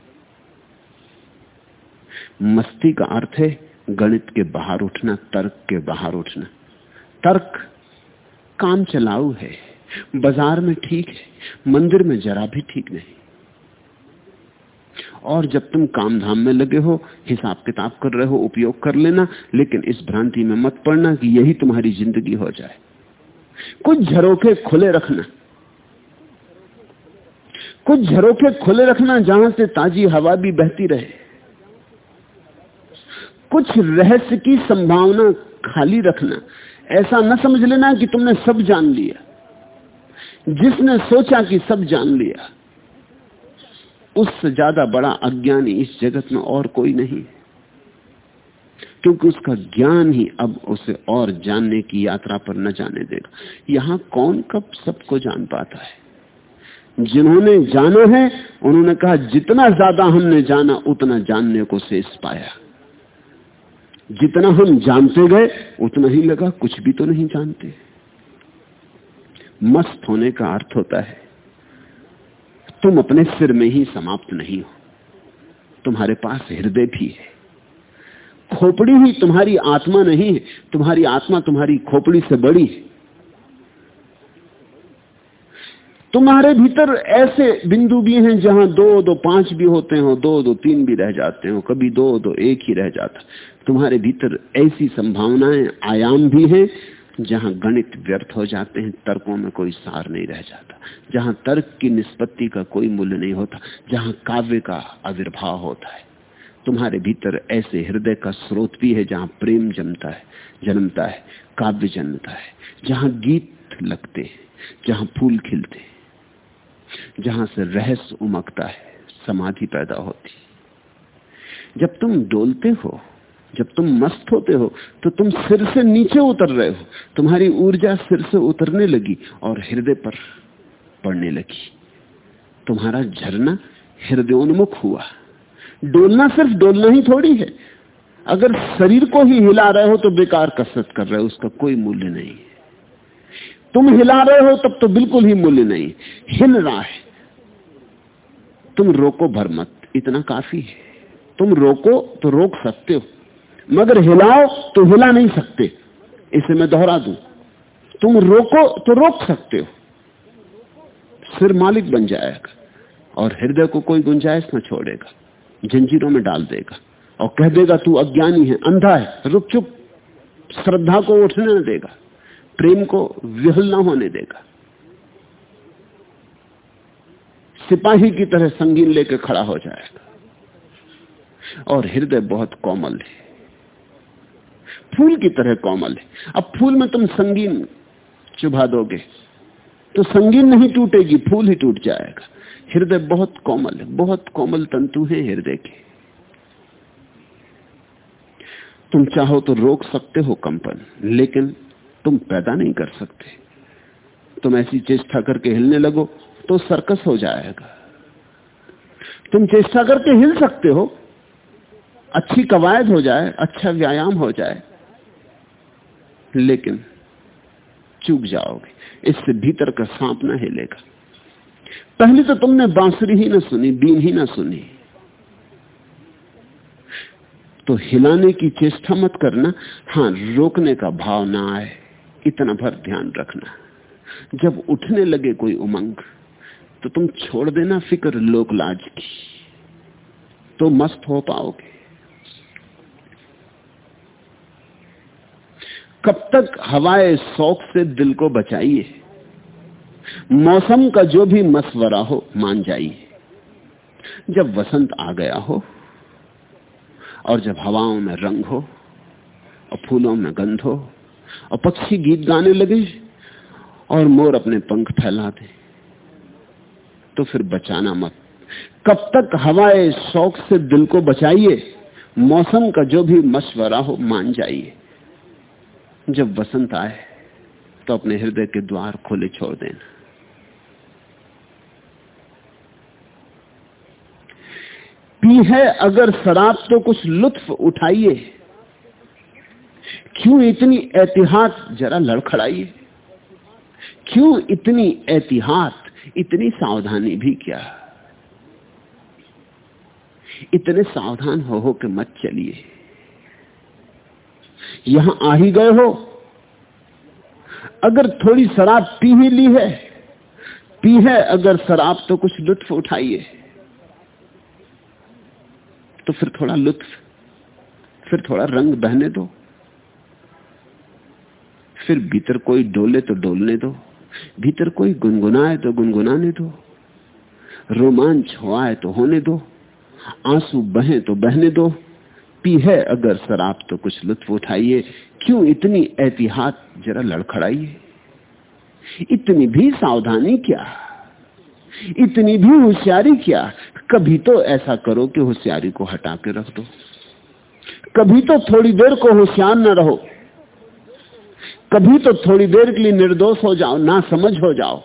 मस्ती का अर्थ है गणित के बाहर उठना, तर्क के बाहर उठना। तर्क काम चलाऊ है, बाज़ार में ठीक है, मंदिर में जरा भी ठीक नहीं। और जब तुम काम धाम में लगे हो, हिसाब किताब कर रहे हो, उपयोग कर लेना, लेकिन इस भ्रांति में मत पड़ना कि यही तुम्हारी ज़िंदगी हो जाए। कुछ झरोखे खुले रखना। कुछ झरोखे खुले रखना, जहाँ से ताजी हवा भी बहती रहे। कुछ रहस्य की संभावना खाली रखना। ऐसा न समझ लेना कि तुमने सब जान लिया। जिसने सोचा कि सब जान लिया, उससे ज़्यादा बड़ा अज्ञानी इस जगत में और कोई नहीं। क्योंकि उसका ज्ञान ही अब उसे और जानने की यात्रा पर न जाने देगा। यहाँ कौन कब सबको जान पाता है? जिन्होंने जाना है, उन्होंने कहा, जितना ज़्यादा हमने जाना, उतना जानने को शेष पाया। जितना हम जानते गए, उतना ही लगा, कुछ भी तो नहीं जानते। मस्त होने का अर्थ होता है, तुम अपने सिर में ही समाप्त नहीं हो। तुम्हारे पास हृदय भी है। खोपड़ी ही तुम्हारी आत्मा नहीं है, तुम्हारी आत्मा तुम्हारी खोपड़ी से बड़ी है। तुम्हारे भीतर ऐसे बिंदु भी हैं जहाँ दो दो, पाँच भी होते हो, दो दो, तीन भी रह जाते हो, कभी दो दो, एक ही रह जाता। तुम्हारे भीतर ऐसी संभावनाएँ, आयाम भी हैं जहाँ गणित व्यर्थ हो जाते हैं, तर्कों में कोई सार नहीं रह जाता। जहाँ तर्क की निष्पत्ति का कोई मूल्य नहीं होता, जहाँ काव्य का आविर्भाव होता है। तुम्हारे भीतर ऐसे हृदय का स्रोत भी है जहाँ प्रेम जमता है, जन्मता है, काव्य जन्मता है, जहाँ गीत लगते हैं, जहाँ फूल खिलते हैं। जहाँ से रहस्य उमकता है, समाधि पैदा होती। जब तुम डोलते हो, जब तुम मस्त होते हो तो तुम सिर से नीचे उतर रहे हो। तुम्हारी ऊर्जा सिर से उतरने लगी और हृदय पर पड़ने लगी। तुम्हारा झरना हृदयोन्मुख हुआ। डोलना सिर्फ़ डोलना ही थोड़ी है। अगर शरीर को ही हिला रहे हो तो बेकार कसरत कर रहे हो, उसका कोई मूल्य नहीं तुम हिला रहे हो, तब तो बिल्कुल ही मूल्य नहीं। हिल रहा है। तुम रोको भर मत। इतना काफ़ी है। तुम रोको तो रोक सकते हो। मगर हिलाओ तो हिला नहीं सकते। इसे मैं दोहरा दू। तुम रोको तो रोक सकते हो। सिर मालिक बन जाएगा और हृदय को कोई गुंजाइश न छोड़ेगा। जंजीरों में डाल देगा और कह देगा, तू अज्ञानी है, अंधा है, रुक चुप। श्रद्धा को उठने न देगा। प्रेम को विहल न होने देगा। सिपाही की तरह संगीन लेकर खड़ा हो जाएगा। और हृदय बहुत कोमल है। फूल की तरह कोमल है। अब फूल में तुम संगीन चुभा दोगे तो संगीन नहीं टूटेगी, फूल ही टूट जाएगा। हृदय बहुत कोमल है। बहुत कोमल तंतु है हृदय के। तुम चाहो तो रोक सकते हो कंपन, लेकिन तुम पैदा नहीं कर सकते। तुम ऐसी चेष्टा करके हिलने लगो तो सर्कस हो जाएगा। तुम चेष्टा करके हिल सकते हो, अच्छी कवायद हो जाए अच्छा व्यायाम हो जाए, लेकिन चूक जाओगे, इससे भीतर का सांप ना हिलेगा। पहले तो तुमने बांसुरी ही ना सुनी, बीन ही ना सुनी। तो हिलाने की चेष्टा मत करना, हाँ, रोकने का भाव ना आए। इतना भर ध्यान रखना। जब उठने लगे कोई उमंग तो तुम छोड़ देना फ़िक्र लोक लाज की। तो मस्त हो पाओगे। कब तक हवाए शौक से दिल को बचाइए। मौसम का जो भी मसवरा हो, मान जाइए। जब वसंत आ गया हो, और जब हवाओं में रंग हो, और फूलों में गंध हो और पक्षी गीत गाने लगे और मोर अपने पंख फैला दे तो फिर बचाना मत। कब तक हवाए शौक से दिल को बचाइए, मौसम का जो भी मशवरा हो मान जाइए। जब वसंत आए तो अपने हृदय के द्वार खोले छोड़ देना। पी है अगर शराब तो कुछ लुत्फ उठाइए। क्यों इतनी एहतियात? जरा लड़खड़ाइए। क्यों इतनी एहतियात? इतनी सावधानी भी क्या? इतने सावधान हो हो के मत चलिए। यहाँ आ ही गए हो। अगर थोड़ी शराब पी ही ली है, पी है, अगर शराब तो कुछ लुत्फ उठाइए। तो फिर थोड़ा लुत्फ, फिर थोड़ा रंग बहने दो। फिर भीतर कोई डोले तो डोलने दो, भीतर कोई गुनगुनाए तो गुनगुनाने दो, रोमांच होआए तो होने दो, आँसू बहे तो बहने दो, पी है अगर शराब तो कुछ लुत्फ उठाइए, क्यों इतनी एहतियात जरा लड़खड़ाइए? इतनी भी सावधानी क्या? इतनी भी होशियारी क्या? कभी तो ऐसा करो कि होशियारी को हटा के रख दो, कभी तो थोड़ी देर को होशियार न रहो। कभी तो थोड़ी देर के लिए निर्दोष हो जाओ, ना समझ हो जाओ।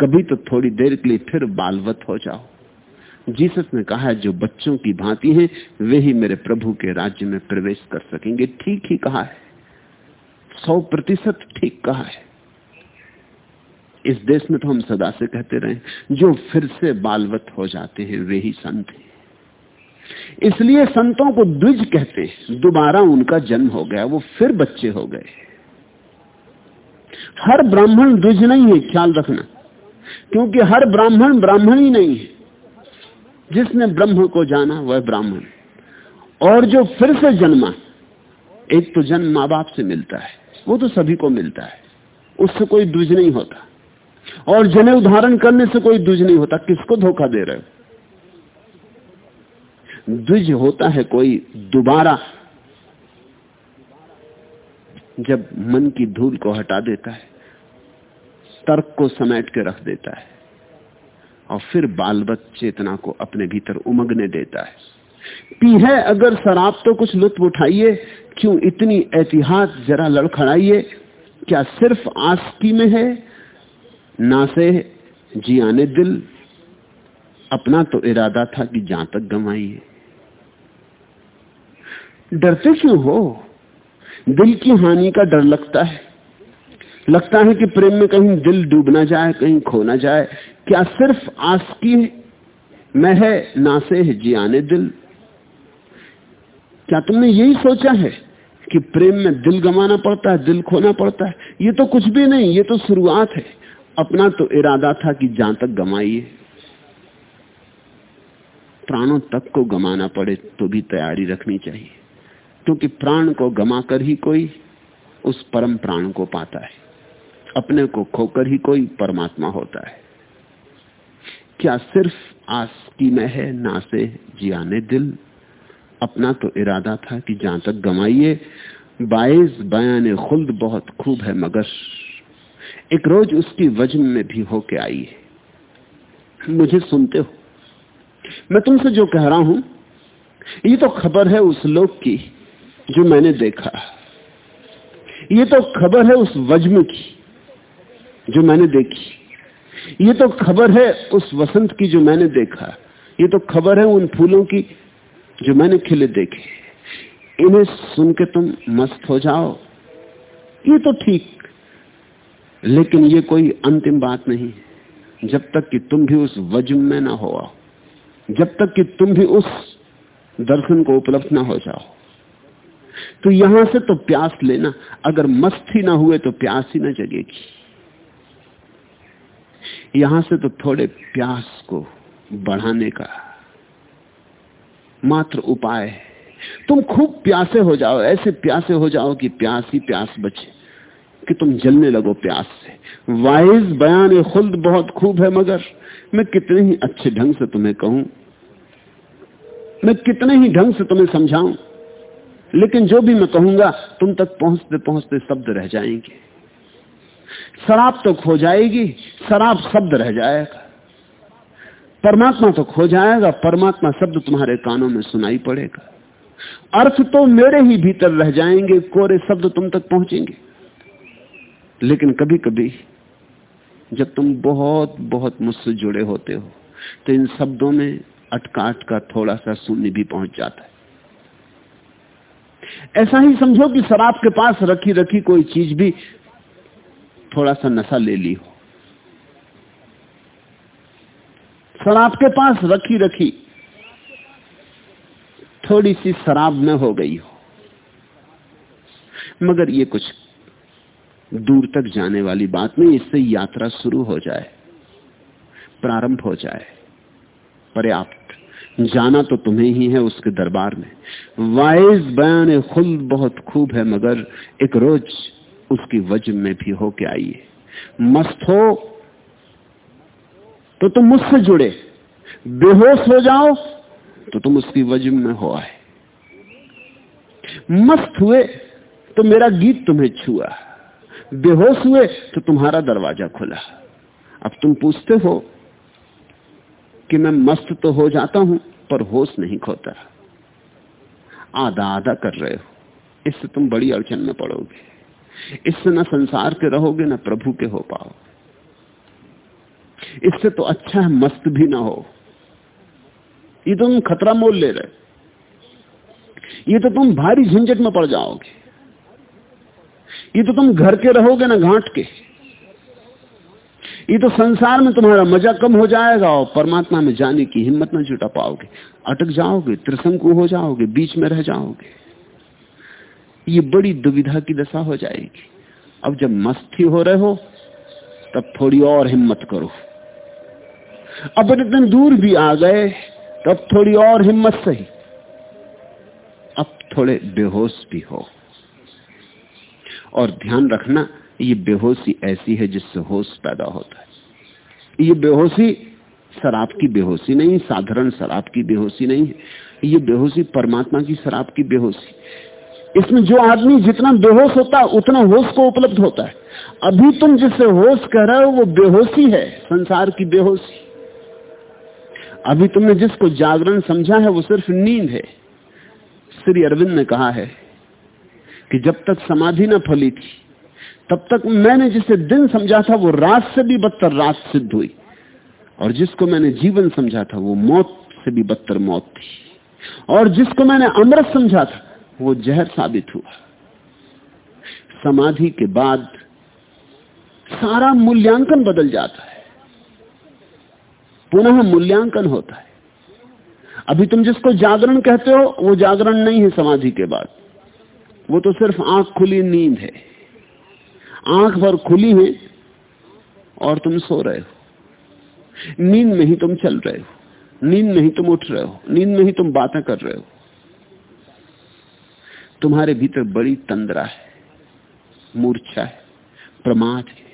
कभी तो थोड़ी देर के लिए फिर बालवत हो जाओ। जीसस ने कहा है, जो बच्चों की भांति हैं, वे ही मेरे प्रभु के राज्य में प्रवेश कर सकेंगे। ठीक ही कहा है। सौ प्रतिशत ठीक कहा है। इस देश में तो हम सदा से कहते रहे, जो फिर से बालवत हो जाते हैं, वे ही संत हैं। इसलिए संतों को द्विज कहते दोबारा उनका जन्म हो गया, वो फिर बच्चे हो गए। हर ब्राह्मण द्विज नहीं है, ख्याल रखना। क्योंकि हर ब्राह्मण ब्राह्मण ही नहीं है। जिसने ब्रह्म को जाना, वह ब्राह्मण। और जो फिर से जन्मा, एक तो जन्म माँ बाप से मिलता है, वो तो सभी को मिलता है। उससे कोई द्विज नहीं होता। और जने उदाहरण करने से कोई द्विज नहीं होता। किसको धोखा दे रहे हो? द्विज होता है कोई दोबारा, जब मन की धूल को हटा देता है, तर्क को समेट के रख देता है, और फिर बालवत चेतना को अपने भीतर उमगने देता है। पी है अगर शराब तो कुछ लुत्फ उठाइए, क्यों इतनी एहतियात जरा लड़खड़ाइए, क्या सिर्फ़ आस्की में है? ना से जियाने दिल, अपना तो इरादा था कि जहाँ तक गंवाइए। डरते क्यों हो? दिल की हानि का डर लगता है। लगता है कि प्रेम में कहीं दिल डूब ना जाए, कहीं खो ना जाए। क्या सिर्फ़ आसकी में है नासे है जियाने दिल? क्या तुमने यही सोचा है कि प्रेम में दिल गमाना पड़ता है, दिल खोना पड़ता है? ये तो कुछ भी नहीं, ये तो शुरुआत है। अपना तो इरादा था कि जहाँ तक गमाइए प्राणों तक को गमाना पड़े तो भी तैयारी रखनी चाहिए। क्योंकि प्राण को गमाकर ही कोई उस परम प्राण को पाता है। अपने को खोकर ही कोई परमात्मा होता है। क्या सिर्फ़ आस की में है, ना से जियाने दिल। अपना तो इरादा था कि जहाँ तक गमाइए बाइस बयान खुल्द बहुत खूब है मगर एक रोज उसकी वज़न में भी होके आई है मुझे सुनते हो। मैं तुमसे जो कह रहा हूँ, ये तो खबर है उस लोक की। जो मैंने देखा। ये तो खबर है उस वजम की, जो मैंने देखी। ये तो खबर है उस वसंत की, जो मैंने देखा। ये तो खबर है उन फूलों की, जो मैंने खिले देखे। इन्हें सुन के तुम मस्त हो जाओ। ये तो ठीक, लेकिन ये कोई अंतिम बात नहीं जब तक कि तुम भी उस वजम में ना हो जब तक कि तुम भी उस दर्शन को उपलब्ध ना हो जाओ। तो यहाँ से तो प्यास लेना। अगर मस्त ही ना हुए तो प्यास ही ना जगेगी। यहाँ से तो थोड़े प्यास को बढ़ाने का मात्र उपाय है। तुम खूब प्यासे हो जाओ, ऐसे प्यासे हो जाओ कि प्यास ही प्यास बचे, कि तुम जलने लगो प्यास से। वाइज बयान खुद बहुत खूब है, मगर मैं कितने ही अच्छे ढंग से तुम्हें कहूँ, मैं कितने ही ढंग से तुम्हें समझाऊं लेकिन जो भी मैं कहूँगा, तुम तक पहुँचते पहुँचते शब्द रह जाएँगे। शराब तो खो जाएगी, शराब शब्द रह जाएगा। परमात्मा तो खो जाएगा, परमात्मा शब्द तुम्हारे कानों में सुनाई पड़ेगा। अर्थ तो मेरे ही भीतर रह जाएँगे, कोरे शब्द तुम तक पहुँचेंगे। लेकिन कभी कभी जब तुम बहुत बहुत मुझसे जुड़े होते हो तो इन शब्दों में अटकाट का थोड़ा सा शून्य भी पहुँच जाता है। ऐसा ही समझो कि शराब के पास रखी रखी कोई चीज़ भी, थोड़ा सा नशा ले ली हो। शराब के पास रखी रखी, थोड़ी सी शराब में हो गई हो। मगर ये कुछ दूर तक जाने वाली बात नहीं, इससे यात्रा शुरू हो जाए, प्रारंभ हो जाए, पर्याप्त जाना तो तुम्हें ही है उसके दरबार में। वाइज बयान खुल बहुत खूब है, मगर एक रोज उसकी वजह में भी होके आइए। मस्त हो तो तुम मुझसे जुड़े। बेहोश हो जाओ तो तुम उसकी वजह में हो आए। मस्त हुए तो मेरा गीत तुम्हें छुआ। बेहोश हुए तो तुम्हारा दरवाज़ा खुला। अब तुम पूछते हो कि मैं मस्त तो हो जाता हूँ, पर होश नहीं खोता। आधा आधा कर रहे हो। इससे तुम बड़ी अड़चन में पड़ोगे। इससे ना संसार के रहोगे, ना प्रभु के हो पाओ। इससे तो अच्छा है मस्त भी ना हो। ये तो तुम खतरा मोल ले रहे ये तो तुम भारी झंझट में पड़ जाओगे। ये तो तुम घर के रहोगे, ना घाट के। ये तो संसार में तुम्हारा मज़ा कम हो जाएगा और परमात्मा में जाने की हिम्मत ना जुटा पाओगे। अटक जाओगे त्रिशंकु हो जाओगे, बीच में रह जाओगे। ये बड़ी दुविधा की दशा हो जाएगी। अब जब मस्ती हो रहे हो, तब थोड़ी और हिम्मत करो। अब इतने दूर भी आ गए, तब थोड़ी और हिम्मत सही। अब थोड़े बेहोश भी हो। और ध्यान रखना ये बेहोशी ऐसी है जिससे होश पैदा होता है। ये बेहोशी शराब की बेहोशी नहीं, साधारण शराब की बेहोशी नहीं है। ये बेहोशी परमात्मा की शराब की बेहोशी। इसमें जो आदमी जितना बेहोश होता है, उतना होश को उपलब्ध होता है। अभी तुम जिससे होश कह रहे हो, वो बेहोशी है, संसार की बेहोशी। अभी तुमने जिसको जागरण समझा है, वो सिर्फ़ नींद है। श्री अरविंद ने कहा है कि जब तक समाधि न फली थी तब तक मैंने जिसे दिन समझा था, वो रात से भी बदतर रात सिद्ध हुई। और जिसको मैंने जीवन समझा था, वो मौत से भी बदतर मौत थी। और जिसको मैंने अमृत समझा था, वो जहर साबित हुआ। समाधि के बाद सारा मूल्यांकन बदल जाता है। पुनः मूल्यांकन होता है। अभी तुम जिसको जागरण कहते हो, वो जागरण नहीं है समाधि के बाद। वो तो सिर्फ़ आँख खुली नींद है। आँख भर खुली है और तुम सो रहे हो। नींद में ही तुम चल रहे हो। नींद में ही तुम उठ रहे हो। नींद में ही तुम बातें कर रहे हो। तुम्हारे भीतर बड़ी तंद्रा है, मूर्छा है, प्रमाद है।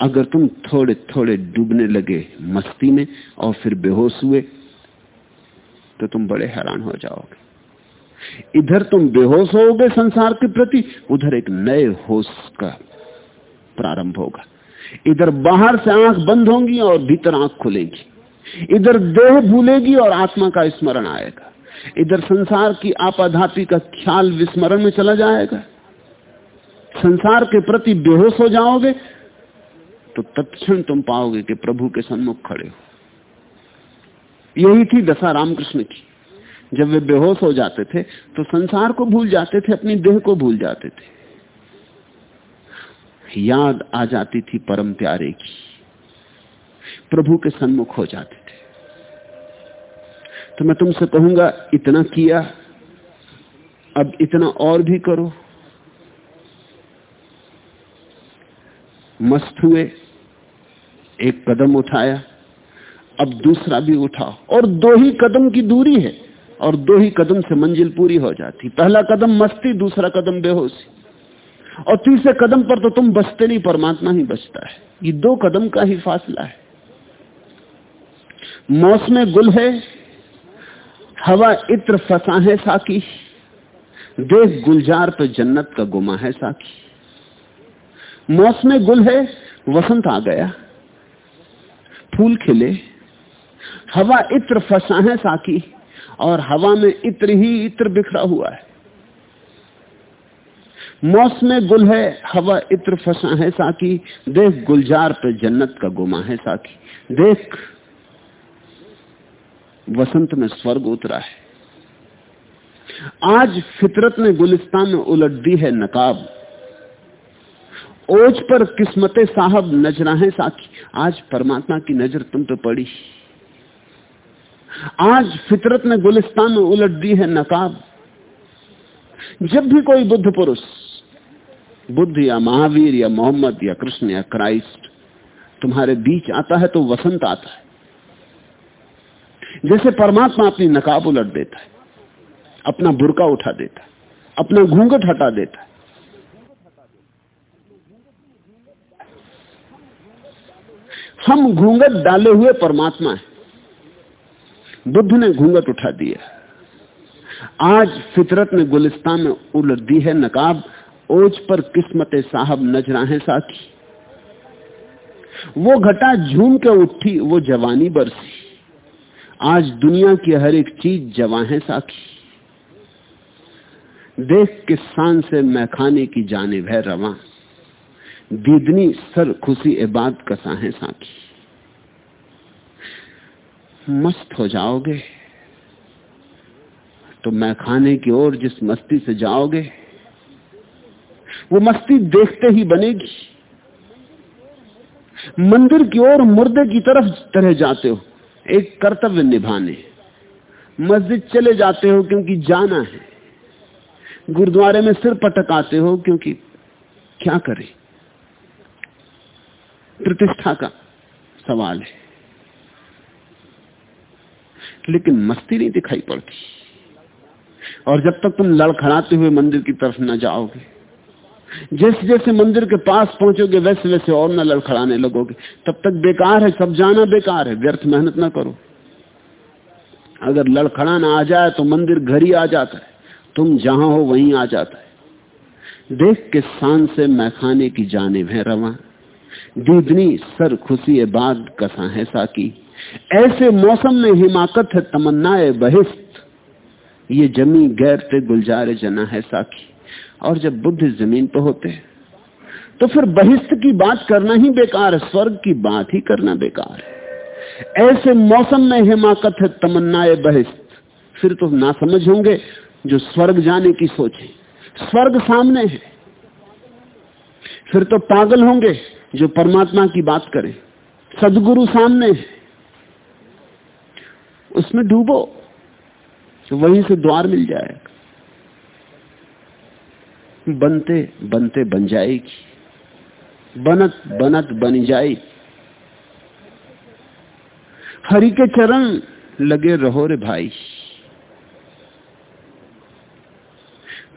अगर तुम थोड़े थोड़े डूबने लगे मस्ती में और फिर बेहोश हुए तो तुम बड़े हैरान हो जाओगे। इधर तुम बेहोश होगे संसार के प्रति, उधर एक नए होश का प्रारंभ होगा। इधर बाहर से आँख बंद होंगी और भीतर आँख खुलेगी। इधर देह भूलेगी और आत्मा का स्मरण आएगा। इधर संसार की आपाधापी का ख्याल विस्मरण में चला जाएगा। संसार के प्रति बेहोश हो जाओगे तो तत्क्षण तुम पाओगे कि प्रभु के सन्मुख खड़े हो। यही थी दशा रामकृष्ण की। जब वे बेहोश हो जाते थे तो संसार को भूल जाते थे, अपनी देह को भूल जाते थे। याद आ जाती थी परम प्यारे की। प्रभु के सन्मुख हो जाते थे। तो मैं तुमसे कहूँगा, इतना किया, अब इतना और भी करो। मस्त हुए, एक कदम उठाया, अब दूसरा भी उठाओ। और दो ही कदम की दूरी है। और दो ही कदम से मंजिल पूरी हो जाती। पहला कदम मस्ती, दूसरा कदम बेहोशी। और तीसरे कदम पर तो तुम बचते नहीं, परमात्मा ही बचता है। ये दो कदम का ही फासला है। मौसम गुल है, हवा इत्र फसा है साकी। देख गुलजार पे जन्नत का गुमा है साकी। मौसम गुल है, वसंत आ गया। फूल खिले, हवा इत्र फसा है साकी। और हवा में इत्र ही इत्र बिखरा हुआ है। मौसम गुल है, हवा इत्र फसा है साकी। देख गुलजार पे जन्नत का गुमा है साकी। देख वसंत में स्वर्ग उतरा है। आज फितरत ने गुलिस्तान में उलट दी है नकाब। ओज पर किस्मते साहब नजरा है साकी। आज परमात्मा की नज़र तुम पे पड़ी। आज फितरत ने गुलिस्तान में उलट दी है नकाब। जब भी कोई बुद्ध पुरुष, बुद्ध या महावीर या मोहम्मद या कृष्ण या क्राइस्ट तुम्हारे बीच आता है तो वसंत आता है। जैसे परमात्मा अपनी नकाब उलट देता है, अपना बुरका उठा देता है, अपना घूंघट हटा देता है। हम घूंघट डाले हुए परमात्मा है। बुद्ध ने घूंघट उठा दिया आज फितरत ने गुलिस्तान में उलट दी है नकाब। ओज पर किस्मत साहब नजरा है साथी। वो घटा झूम के उठी, वो जवानी बरसी। आज दुनिया की हर एक चीज़ जवा है साखी देख के शान से मैं खाने की जाने है रवा। दीदनी सर खुशी इबाद कसा है साखी मस्त हो जाओगे। तो मैं खाने की ओर जिस मस्ती से जाओगे, वो मस्ती देखते ही बनेगी। मंदिर की ओर मुर्दे की तरफ़ तरह जाते हो, एक कर्तव्य निभाने। मस्जिद चले जाते हो क्योंकि जाना है। गुरुद्वारे में सिर पटकाते हो क्योंकि क्या करें? प्रतिष्ठा का सवाल है। लेकिन मस्ती नहीं दिखाई पड़ती। और जब तक तुम लड़खड़ाते हुए मंदिर की तरफ़ न जाओगे जैसे जैसे मंदिर के पास पहुंचोगे वैसे वैसे और न लड़खड़ाने लगोगे। तब तक बेकार है, सब जाना बेकार है, व्यर्थ मेहनत ना करो। अगर लड़खड़ाना आ जाए तो मंदिर घर ही आ जाता है। तुम जहाँ हो वहीं आ जाता है। देख के शान से मैखाने की जाने है रवा। दीदनी सर खुशी बाद कसा है साकी। ऐसे मौसम में हिमाकत है, तमन्नाए बहिस्त। ये जमी गैर ते गुलजार जना है साखी। और जब बुद्ध ज़मीन पर होते हैं तो फिर बहिस्त की बात करना ही बेकार है, स्वर्ग की बात ही करना बेकार है। ऐसे मौसम में हिमाकत है, तमन्नाए बहिस्त। फिर तो ना समझ होंगे जो स्वर्ग जाने की सोचे। स्वर्ग सामने है। फिर तो पागल होंगे जो परमात्मा की बात करें। सदगुरु सामने है। उसमें डूबो तो वहीं से द्वार मिल जाएगा बनते बनते बन जाएगी। बनत बनत बन जाए। हरि के चरण लगे रहो रे भाई।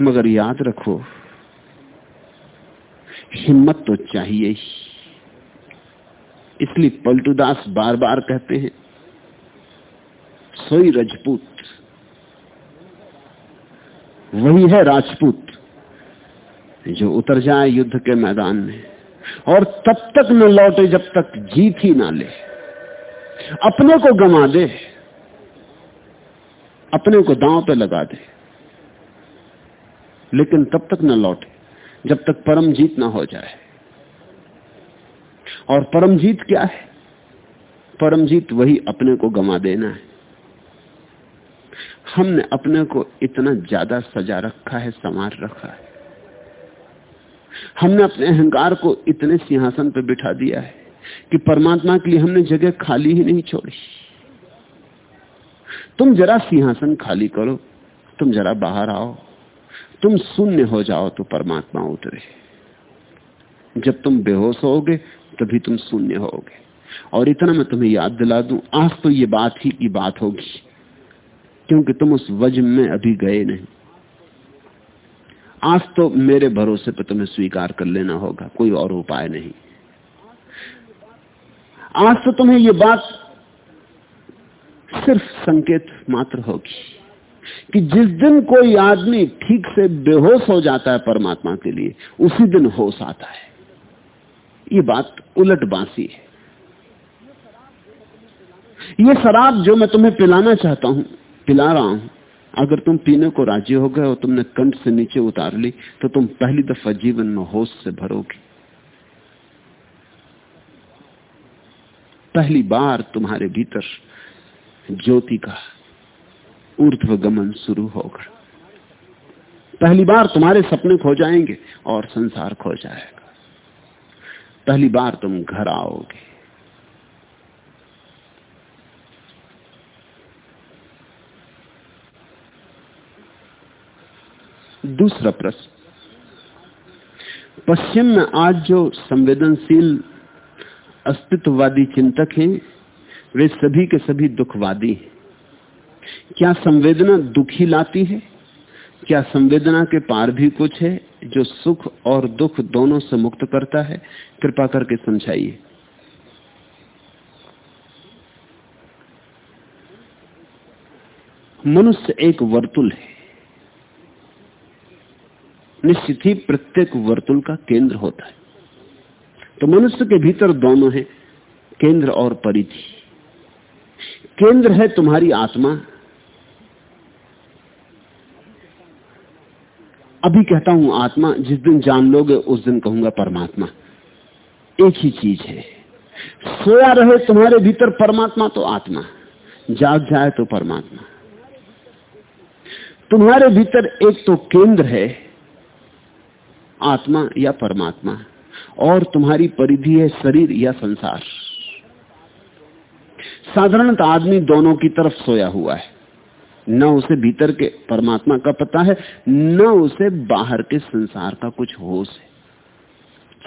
मगर याद रखो, हिम्मत तो चाहिए ही। इसलिए पलटूदास बार बार कहते हैं सोई रजपूत। वही है राजपूत, जो उतर जाए युद्ध के मैदान में। और तब तक न लौटे जब तक जीत ही ना ले। अपने को गमा दे, अपने को दांव पे लगा दे। लेकिन तब तक न लौटे, जब तक परम जीत ना हो जाए। और परम जीत क्या है? परम जीत वही अपने को गमा देना है। हमने अपने को इतना ज़्यादा सजा रखा है, संवार रखा है। हमने अपने अहंकार को इतने सिंहासन पर बिठा दिया है कि परमात्मा के लिए हमने जगह खाली ही नहीं छोड़ी। तुम जरा सिंहासन खाली करो, तुम जरा बाहर आओ, तुम शून्य हो जाओ तो परमात्मा उतरे। जब तुम बेहोश होगे, तभी तुम शून्य होगे। और इतना मैं तुम्हें याद दिला दूँ, आज तो ये बात ही की बात होगी। क्योंकि तुम उस वजम में अभी गए नहीं। आज तो मेरे भरोसे पर तुम्हें स्वीकार कर लेना होगा, कोई और उपाय नहीं। आज तो तुम्हें यह बात सिर्फ़ संकेत मात्र होगी कि जिस दिन कोई आदमी ठीक से बेहोश हो जाता है परमात्मा के लिए, उसी दिन होश आता है। ये बात उलट बांसी है। ये शराब जो मैं तुम्हें पिलाना चाहता हूँ पिला रहा हूँ। अगर तुम पीने को राज़ी हो गए और तुमने कंठ से नीचे उतार ली तो तुम पहली दफ़ा जीवन में होश से भरोगे। पहली बार तुम्हारे भीतर ज्योति का ऊर्ध्व गमन शुरू होगा। पहली बार तुम्हारे सपने खो जाएँगे और संसार खो जाएगा। पहली बार तुम घर आओगे। दूसरा प्रश्न। पश्चिम में आज जो संवेदनशील, अस्तित्ववादी चिंतक हैं, वे सभी के सभी दुखवादी हैं। क्या संवेदना दुखी लाती है? क्या संवेदना के पार भी कुछ है जो सुख और दुख दोनों से मुक्त करता है? कृपा करके समझाइए। मनुष्य एक वर्तुल है। निश्चित ही प्रत्येक वर्तुल का केंद्र होता है। तो मनुष्य के भीतर दोनों है, केंद्र और परिधि। केंद्र है तुम्हारी आत्मा। अभी कहता हूँ आत्मा, जिस दिन जान लोगे, उस दिन कहूँगा परमात्मा। एक ही चीज़ है। सोया रहे तुम्हारे भीतर परमात्मा तो आत्मा। जाग जाए तो परमात्मा। तुम्हारे भीतर एक तो केंद्र है आत्मा या परमात्मा। और तुम्हारी परिधि है शरीर या संसार। साधारणतः आदमी दोनों की तरफ़ सोया हुआ है। न उसे भीतर के परमात्मा का पता है, न उसे बाहर के संसार का कुछ होश है।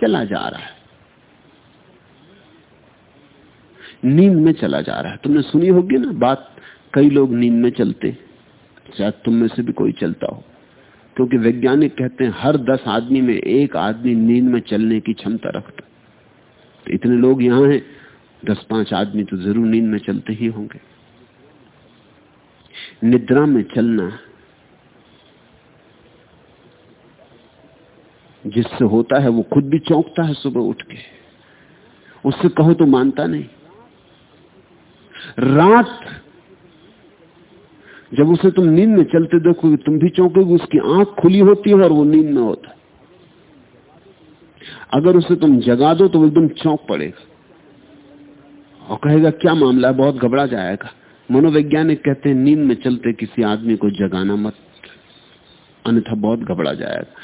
चला जा रहा है। नींद में चला जा रहा है। तुमने सुनी होगी ना बात? कई लोग नींद में चलते। शायद तुम में से भी कोई चलता हो। क्योंकि वैज्ञानिक कहते हैं, हर दस आदमी में एक आदमी नींद में चलने की क्षमता रखता। तो इतने लोग यहाँ हैं, दस पाँच आदमी तो ज़रूर नींद में चलते ही होंगे। निद्रा में चलना जिससे होता है, वो खुद भी चौंकता है सुबह उठ के। उससे कहो तो मानता नहीं। रात जब उसे तुम नींद में चलते देखोगे, तुम भी चौंकोगे, उसकी आँख खुली होती है और वो नींद में होता है। अगर उसे तुम जगा दो तो वो एकदम चौंक पड़ेगा। और कहेगा, क्या मामला है? बहुत घबरा जाएगा। मनोवैज्ञानिक कहते हैं, नींद में चलते किसी आदमी को जगाना मत, अन्यथा बहुत घबरा जाएगा।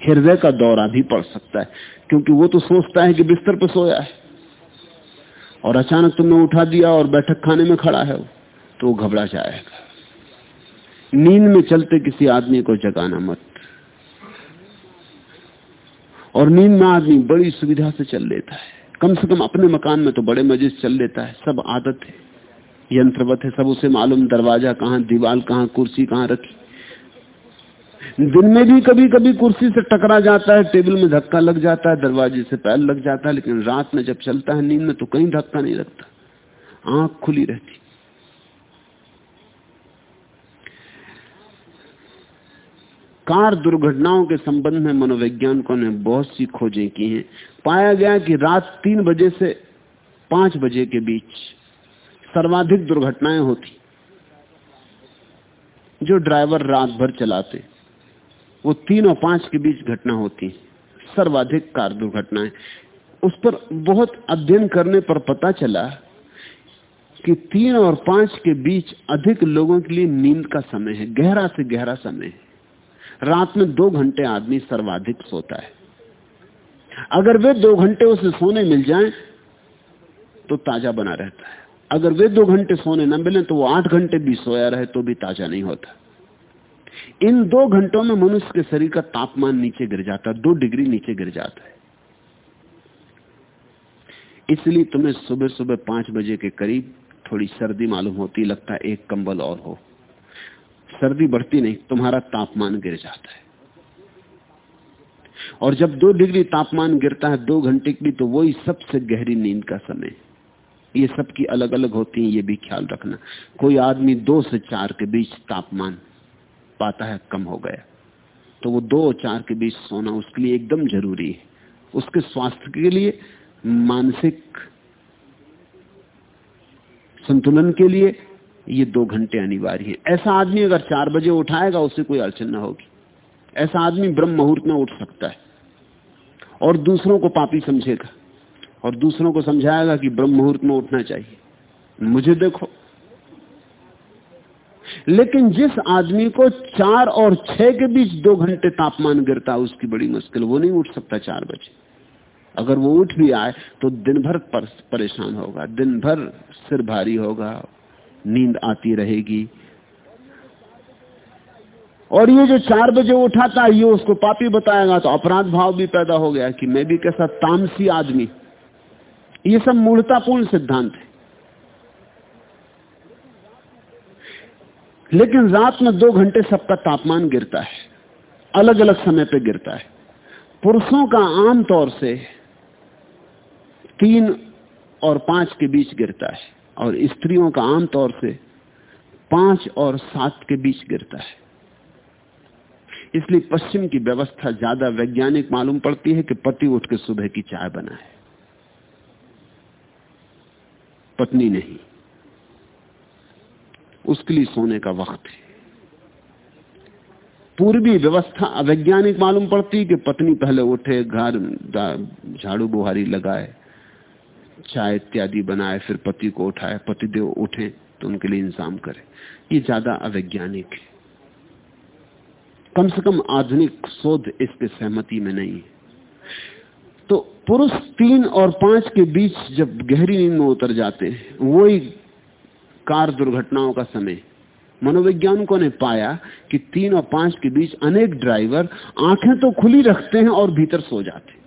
हृदय का दौरा भी पड़ सकता है, क्योंकि वो तो सोचता है कि बिस्तर पर सोया है। और अचानक तुमने उठा दिया और बैठक खाने में खड़ा है तो वो घबरा जाएगा। नींद में चलते किसी आदमी को जगाना मत। और नींद में आदमी बड़ी सुविधा से चल लेता है। कम से कम अपने मकान में तो बड़े मज़े से चल लेता है। सब आदत है। यंत्रवत है, सब उसे मालूम, दरवाज़ा कहाँ दीवार कहाँ, कुर्सी कहाँ रखी। दिन में भी कभी कभी कुर्सी से टकरा जाता है, टेबल में धक्का लग जाता है, दरवाजे से पैर लग जाता है, लेकिन रात में जब चलता है नींद में तो कहीं धक्का नहीं लगता। आँख खुली रहती। कार दुर्घटनाओं के संबंध में मनोवैज्ञानिकों ने बहुत सी खोजें की हैं। पाया गया कि रात तीन बजे से पाँच बजे के बीच सर्वाधिक दुर्घटनाएँ होती। जो ड्राइवर रात भर चलाते, वो तीन और पाँच के बीच घटना होती, सर्वाधिक कार दुर्घटनाएँ। उस पर बहुत अध्ययन करने पर पता चला कि तीन और पाँच के बीच अधिक लोगों के लिए नींद का समय है, गहरा से गहरा समय है। रात में दो घंटे आदमी सर्वाधिक सोता है। अगर वे दो घंटे उसे सोने मिल जाएँ तो ताज़ा बना रहता है। अगर वे दो घंटे सोने न मिले तो वो आठ घंटे भी सोया रहे तो भी ताज़ा नहीं होता। इन दो घंटों में मनुष्य के शरीर का तापमान नीचे गिर जाता है, दो डिग्री नीचे गिर जाता है। इसलिए तुम्हें सुबह सुबह पाँच बजे के करीब थोड़ी सर्दी मालूम होती, लगता है एक कंबल और हो। सर्दी बढ़ती नहीं, तुम्हारा तापमान गिर जाता है। और जब दो डिग्री तापमान गिरता है दो घंटे की तो वही सबसे गहरी नींद का समय ये सबकी अलग अलग होती है, ये भी ख्याल रखना। कोई आदमी दो से चार के बीच तापमान पाता है, कम हो गया। तो वो दो और चार के बीच सोना उसके लिए एकदम ज़रूरी है। उसके स्वास्थ्य के लिए, मानसिक संतुलन के लिए ये दो घंटे अनिवार्य है। ऐसा आदमी अगर चार बजे उठाएगा उससे कोई अड़चन ना होगी। ऐसा आदमी ब्रह्म मुहूर्त में उठ सकता है। और दूसरों को पापी समझेगा। और दूसरों को समझाएगा कि ब्रह्म मुहूर्त में उठना चाहिए। मुझे देखो। लेकिन जिस आदमी को चार और छह के बीच दो घंटे तापमान गिरता उसकी बड़ी मुश्किल। वो नहीं उठ सकता चार बजे। अगर वो उठ भी आए तो दिन भर पर, परेशान होगा। दिन भर सिर भारी होगा। नींद आती रहेगी। और ये जो चार बजे उठाता है, ये उसको पापी बताएगा तो अपराध भाव भी पैदा हो गया कि मैं भी कैसा तामसी आदमी। ये सब मूर्तापूर्ण सिद्धांत है। लेकिन रात में दो घंटे सबका तापमान गिरता है। अलग अलग समय पे गिरता है। पुरुषों का आमतौर से तीन और पाँच के बीच गिरता है। और स्त्रियों का आमतौर से पाँच और सात के बीच गिरता है। इसलिए पश्चिम की व्यवस्था ज़्यादा वैज्ञानिक मालूम पड़ती है कि पति उठ के सुबह की चाय बनाए। पत्नी नहीं। उसके लिए सोने का वक्त है। पूर्वी व्यवस्था अवैज्ञानिक मालूम पड़ती है कि पत्नी पहले उठे, घर झाड़ू बुहारी लगाए। चाय इत्यादि बनाए, फिर पति को उठाए पति देव उठे तो उनके लिए इंतज़ाम करे। ये ज़्यादा अवैज्ञानिक है। कम से कम आधुनिक शोध इसके सहमति में नहीं है। तो पुरुष तीन और पाँच के बीच जब गहरी नींद में उतर जाते हैं वो ही कार दुर्घटनाओं का समय। मनोवैज्ञानिकों ने पाया कि तीन और पाँच के बीच अनेक ड्राइवर आँखें तो खुली रखते हैं और भीतर सो जाते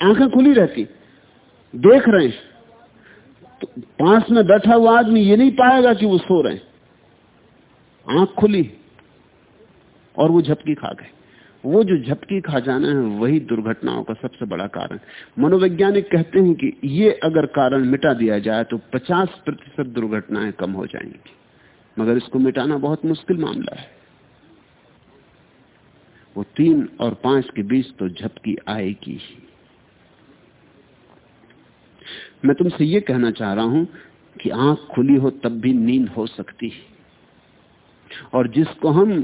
आँखें खुली रहती देख रहे हैं। तो पाँच में बैठा हुआ आदमी ये नहीं पाएगा कि वो सो रहे हैं। आँख खुली और वो झपकी खा गए। वो जो झपकी खा जाना है, वही दुर्घटनाओं का सबसे बड़ा कारण। मनोवैज्ञानिक कहते हैं कि ये अगर कारण मिटा दिया जाए तो 50 प्रतिशत दुर्घटनाएँ कम हो जाएँगी। मगर इसको मिटाना बहुत मुश्किल मामला है। वो तीन और पाँच के बीच तो झपकी आएगी ही। मैं तुमसे ये कहना चाह रहा हूँ कि आँख खुली हो तब भी नींद हो सकती है। और जिसको हम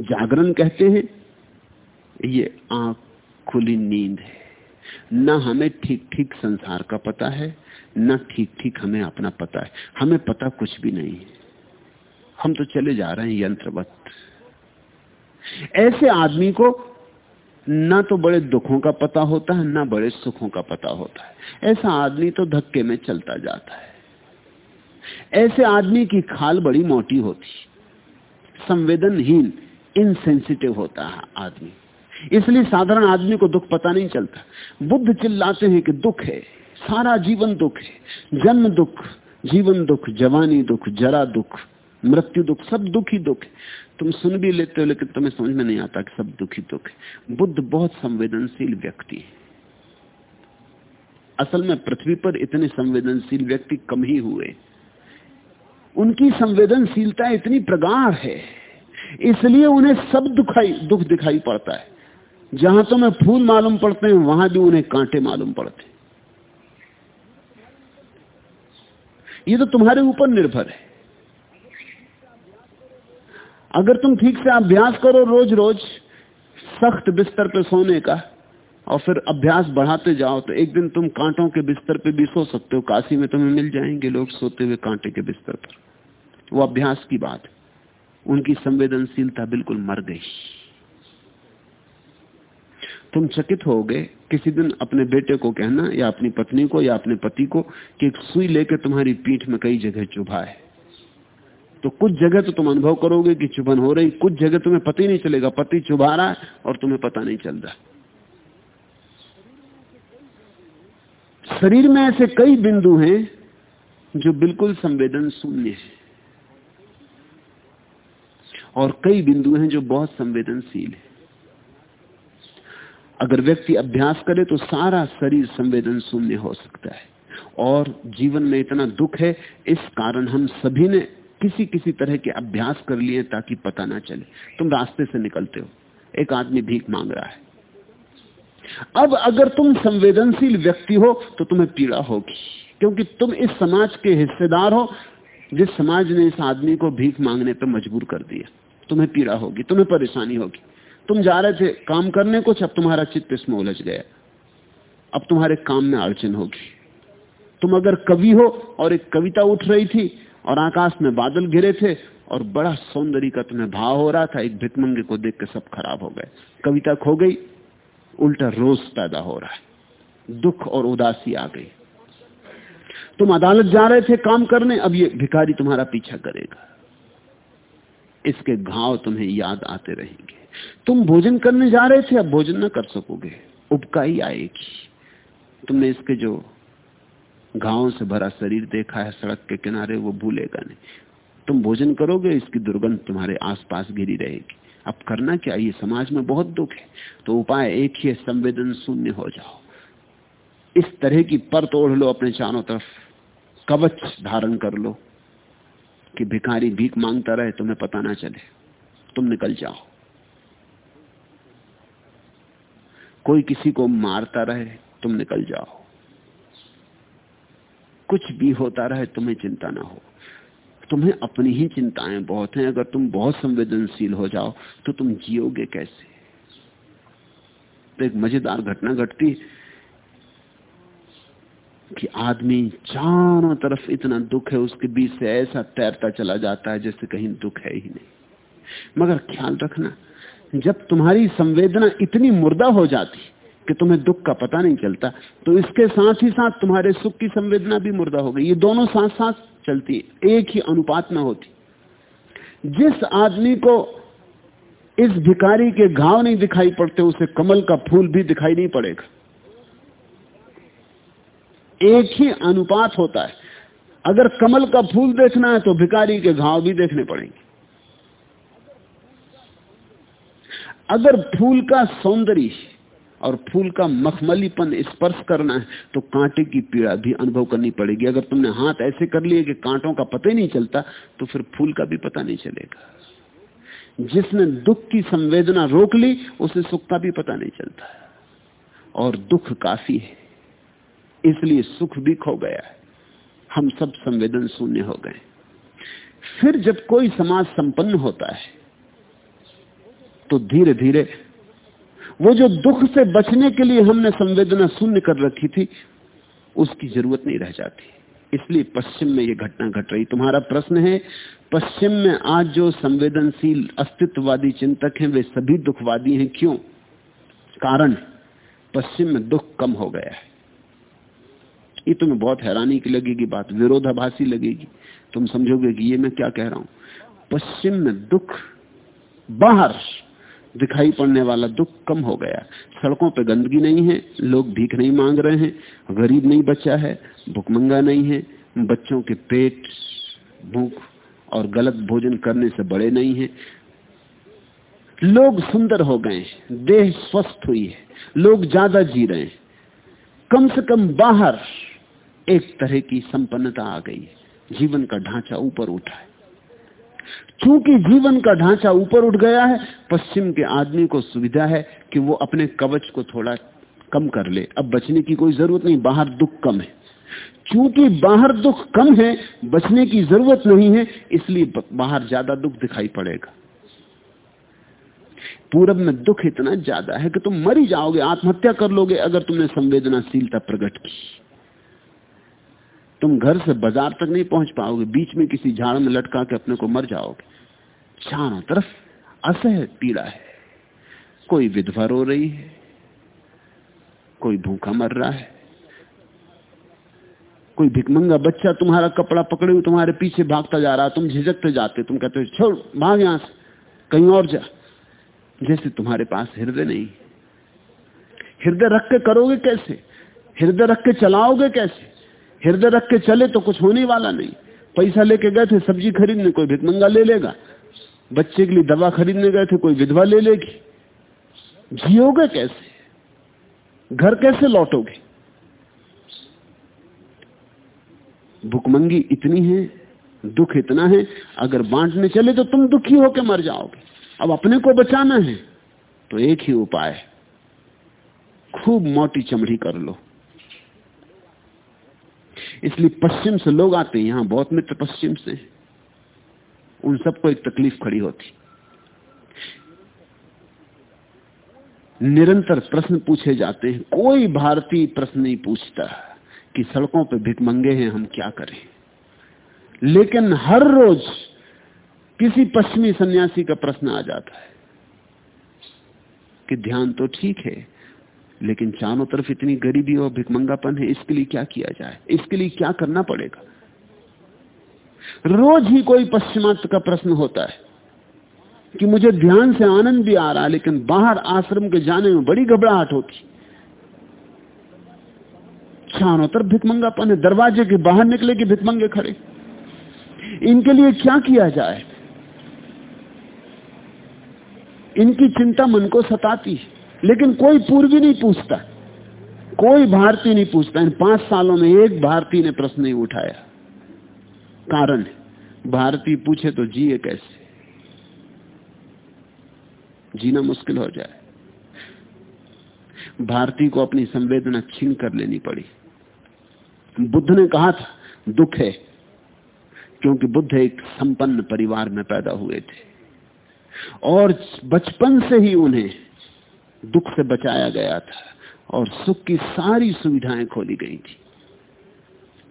जागरण कहते हैं, ये आँख खुली नींद है। न हमें ठीक ठीक संसार का पता है, न ठीक ठीक हमें अपना पता है। हमें पता कुछ भी नहीं है। हम तो चले जा रहे हैं यंत्रवत। ऐसे आदमी को ना तो बड़े दुखों का पता होता है, ना बड़े सुखों का पता होता है। ऐसा आदमी तो धक्के में चलता जाता है। ऐसे आदमी की खाल बड़ी मोटी होती। संवेदनहीन इनसेंसिटिव होता है आदमी। इसलिए साधारण आदमी को दुख पता नहीं चलता। बुद्ध चिल्लाते हैं कि दुख है, सारा जीवन दुख है। जन्म दुख, जीवन दुख, जवानी दुख, जरा दुख, मृत्यु दुख, सब दुख ही दुख है। तुम सुन भी लेते हो, लेकिन तुम्हें समझ में नहीं आता कि सब दुखी दुख है। बुद्ध बहुत संवेदनशील व्यक्ति है। असल में पृथ्वी पर इतने संवेदनशील व्यक्ति कम ही हुए। उनकी संवेदनशीलता इतनी प्रगाढ़ है, इसलिए उन्हें सब दुखाई, दुख दिखाई पड़ता है। जहाँ तुम्हें फूल मालूम पड़ते हैं, वहाँ भी उन्हें कांटे मालूम पड़ते ये तो तुम्हारे ऊपर निर्भर है। अगर तुम ठीक से अभ्यास करो रोज रोज सख्त बिस्तर पे सोने का, और फिर अभ्यास बढ़ाते जाओ तो एक दिन तुम कांटों के बिस्तर पे भी सो सकते हो। काशी में तुम्हें मिल जाएँगे लोग सोते हुए कांटे के बिस्तर पर। वो अभ्यास की बात उनकी संवेदनशीलता बिल्कुल मर गई। तुम चकित हो गए किसी दिन अपने बेटे को कहना, या अपनी पत्नी को, या अपने पति को, कि एक सुई लेकर तुम्हारी पीठ में कई जगह चुभा है। तो कुछ जगह तो तुम अनुभव करोगे कि चुभन हो रही, कुछ जगह तुम्हें पता ही नहीं चलेगा, पति चुभा रहा है और तुम्हें पता नहीं चल रहा शरीर में ऐसे कई बिंदु हैं जो बिल्कुल संवेदन शून्य है। और कई बिंदु हैं जो बहुत संवेदनशील है। अगर व्यक्ति अभ्यास करे तो सारा शरीर संवेदन शून्य हो सकता है। और जीवन में इतना दुख है, इस कारण हम सभी ने किसी किसी तरह के अभ्यास कर लिए ताकि पता ना चले। तुम रास्ते से निकलते हो। एक आदमी भीख मांग रहा है। अब अगर तुम संवेदनशील व्यक्ति हो तो तुम्हें पीड़ा होगी। क्योंकि तुम इस समाज के हिस्सेदार हो, जिस समाज ने इस आदमी को भीख मांगने पर मजबूर कर दिया। तुम्हें पीड़ा होगी, तुम्हें परेशानी होगी। तुम जा रहे थे काम करने कुछ अब तुम्हारा चित्त इसमें उलझ गया। अब तुम्हारे काम में अड़चन होगी। तुम अगर कवि हो और एक कविता उठ रही थी और आकाश में बादल घिरे थे और बड़ा सौंदर्य का तुम्हें भाव हो रहा था। एक भिकमंगे को देख के सब खराब हो गए। कविता खो गई। उल्टा रोज पैदा हो रहा है। दुख और उदासी आ गई। तुम अदालत जा रहे थे काम करने, अब ये भिखारी तुम्हारा पीछा करेगा। इसके घाव तुम्हें याद आते रहेंगे। तुम भोजन करने जा रहे थे, अब भोजन ना कर सकोगे। उपकाई आएगी। तुमने इसके जो घावों से भरा शरीर देखा है, सड़क के किनारे, वो भूलेगा नहीं। तुम भोजन करोगे, इसकी दुर्गंध तुम्हारे आसपास गिरी रहेगी। अब करना क्या? ये समाज में बहुत दुख है। तो उपाय एक ही है, संवेदन शून्य हो जाओ। इस तरह की परत ओढ़ लो अपने चारों तरफ़। कवच धारण कर लो कि भिखारी भीख माँगता रहे, तुम्हें पता ना चले। तुम निकल जाओ। कोई किसी को मारता रहे, तुम निकल जाओ। कुछ भी होता रहे, तुम्हें चिंता ना हो। तुम्हें अपनी ही चिंताएँ बहुत हैं। अगर तुम बहुत संवेदनशील हो जाओ तो तुम जियोगे कैसे? तो एक मज़ेदार घटना घटती कि आदमी चारों तरफ़ इतना दुख है, उसके बीच से ऐसा तैरता चला जाता है जैसे कहीं दुख है ही नहीं। मगर ख्याल रखना, जब तुम्हारी संवेदना इतनी मुर्दा हो जाती कि तुम्हें दुख का पता नहीं चलता। तो इसके साथ ही साथ तुम्हारे सुख की संवेदना भी मुर्दा हो गई। ये दोनों साथ साथ चलती है। एक ही अनुपात में होती। जिस आदमी को इस भिकारी के घाव नहीं दिखाई पड़ते, उसे कमल का फूल भी दिखाई नहीं पड़ेगा। एक ही अनुपात होता है। अगर कमल का फूल देखना है तो भिकारी के घाव भी देखने पड़ेंगे। अगर फूल का सौंदर्य और फूल का मखमलीपन स्पर्श करना है तो कांटे की पीड़ा भी अनुभव करनी पड़ेगी। अगर तुमने हाथ ऐसे कर लिए कि कांटों का पता ही नहीं चलता तो फिर फूल का भी पता नहीं चलेगा। जिसने दुख की संवेदना रोक ली, उसे सुख का भी पता नहीं चलता। और दुख काफ़ी है, इसलिए सुख भी खो गया है। हम सब संवेदन शून्य हो गए। फिर जब कोई समाज संपन्न होता है तो धीरे धीरे वो जो दुख से बचने के लिए हमने संवेदना शून्य कर रखी थी, उसकी ज़रूरत नहीं रह जाती। इसलिए पश्चिम में यह घटना घट रही। तुम्हारा प्रश्न है, पश्चिम में आज जो संवेदनशील, अस्तित्ववादी चिंतक हैं, वे सभी दुखवादी हैं, क्यों? कारण, पश्चिम में दुख कम हो गया है। ये तुम्हें बहुत हैरानी की लगेगी बात, विरोधाभासी लगेगी। तुम समझोगे कि ये मैं क्या कह रहा हूँ? पश्चिम में दुख बाहर दिखाई पड़ने वाला दुख कम हो गया। सड़कों पे गंदगी नहीं है, लोग भीख नहीं मांग रहे हैं, गरीब नहीं बचा है भुखमंगा नहीं है, बच्चों के पेट, भूख और गलत भोजन करने से बड़े नहीं है। लोग सुंदर हो गए देह स्वस्थ हुई है, लोग ज़्यादा जी रहे हैं। कम से कम बाहर एक तरह की संपन्नता आ गई है, जीवन का ढांचा ऊपर उठा है। क्योंकि जीवन का ढांचा ऊपर उठ गया है, पश्चिम के आदमी को सुविधा है कि वो अपने कवच को थोड़ा कम कर ले। अब बचने की कोई ज़रूरत नहीं, बाहर दुख कम है। क्योंकि बाहर दुख कम है, बचने की ज़रूरत नहीं है, इसलिए बाहर ज़्यादा दुख दिखाई पड़ेगा। पूरब में दुख इतना ज़्यादा है कि तुम मर ही जाओगे, आत्महत्या कर लोगे अगर तुमने संवेदनाशीलता प्रकट की। तुम घर से बाज़ार तक नहीं पहुँच पाओगे, बीच में किसी झाड़ में लटका के अपने को मर जाओगे। चारों तरफ़ असह पीड़ा है। कोई विधवा रो रही है, कोई भूखा मर रहा है, कोई भिकमंगा बच्चा तुम्हारा कपड़ा पकड़े हुए तुम्हारे पीछे भागता जा रहा तुम झिझकते जाते तुम कहते हो, छोड़, भाग यहाँ से, कहीं और जा। जैसे तुम्हारे पास हृदय नहीं। हृदय रख के करोगे कैसे? हृदय रख के चलाओगे कैसे? हृदय रख के चले तो कुछ होने वाला नहीं। पैसा लेके गए थे, सब्ज़ी खरीदने, कोई भिकमंगा ले लेगा। बच्चे के लिए दवा खरीदने गए थे, कोई विधवा ले लेगी। जियोगे कैसे? घर कैसे लौटोगे? भुकमंगी इतनी है, दुख इतना है, अगर बांटने चले तो तुम दुखी होकर मर जाओगे। अब अपने को बचाना है तो एक ही उपाय खूब मोटी चमड़ी कर लो। इसलिए पश्चिम से लोग आते हैं, यहाँ बहुत मित्र पश्चिम से उन सबको एक तकलीफ़ खड़ी होती। निरंतर प्रश्न पूछे जाते हैं। कोई भारतीय प्रश्न नहीं पूछता कि सड़कों पर भिकमंगे हैं, हम क्या करें? लेकिन हर रोज किसी पश्चिमी सन्यासी का प्रश्न आ जाता है कि ध्यान तो ठीक है, लेकिन चारों तरफ़ इतनी गरीबी और भिकमंगापन है, इसके लिए क्या किया जाए? इसके लिए क्या करना पड़ेगा? रोज ही कोई पश्चिमात्य का प्रश्न होता है कि मुझे ध्यान से आनंद भी आ रहा है लेकिन बाहर आश्रम के जाने में बड़ी घबराहट होती। चारों तरफ़ भिकमंगापन है, दरवाजे के बाहर निकले कि भिकमंगे खड़े। इनके लिए क्या किया जाए? इनकी चिंता मन को सताती है, लेकिन कोई पूर्वी नहीं पूछता, कोई भारतीय नहीं पूछता। इन पाँच सालों में एक भारतीय ने प्रश्न नहीं उठाया। कारण। है भारतीय पूछे तो जिए कैसे? जीना मुश्किल हो जाए। भारतीय को अपनी संवेदना छीन कर लेनी पड़ी। बुद्ध ने कहा था, दुख है, क्योंकि बुद्ध एक संपन्न परिवार में पैदा हुए थे। और बचपन से ही उन्हें दुख से बचाया गया था और सुख की सारी सुविधाएँ खोली गई थी।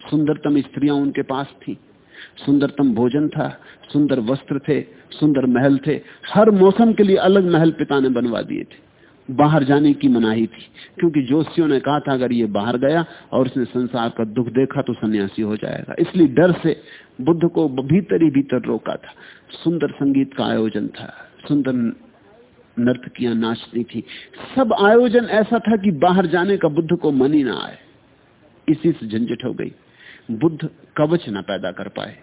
सुंदरतम स्त्रियाँ उनके पास थी। सुंदरतम भोजन था, सुंदर वस्त्र थे, सुंदर महल थे, हर मौसम के लिए अलग महल पिता ने बनवा दिए थे। बाहर जाने की मनाही थी, क्योंकि जोशियों ने कहा था, अगर ये बाहर गया और उसने संसार का दुख देखा तो सन्यासी हो जाएगा। इसलिए डर से बुद्ध को भीतर ही भीतर रोका था। सुंदर संगीत का आयोजन था, सुंदर नर्तकियाँ नाचती थी। सब आयोजन ऐसा था कि बाहर जाने का बुद्ध को मन ही ना आए। इसी से झंझट हो गई। बुद्ध कवच ना पैदा कर पाए।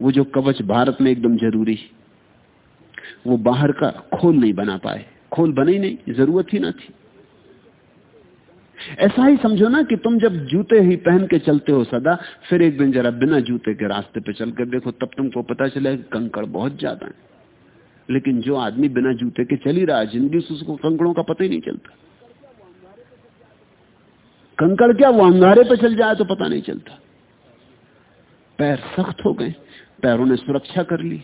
वो जो कवच भारत में एकदम ज़रूरी, वो बाहर का खोल नहीं बना पाए। खोल बने ही नहीं, ज़रूरत ही ना थी। ऐसा ही समझो ना कि तुम जब जूते ही पहन के चलते हो सदा, फिर एक दिन जरा बिना जूते के रास्ते पे चल कर देखो, तब तुमको पता चले कंकड़ बहुत ज़्यादा है। लेकिन जो आदमी बिना जूते के चल ही रहा है, ज़िंदगी उसको कंकड़ों का पता ही नहीं चलता। कंकड़ क्या, वो अंगारे पे चल जाए तो पता नहीं चलता। पैर सख्त हो गए, पैरों ने सुरक्षा कर ली,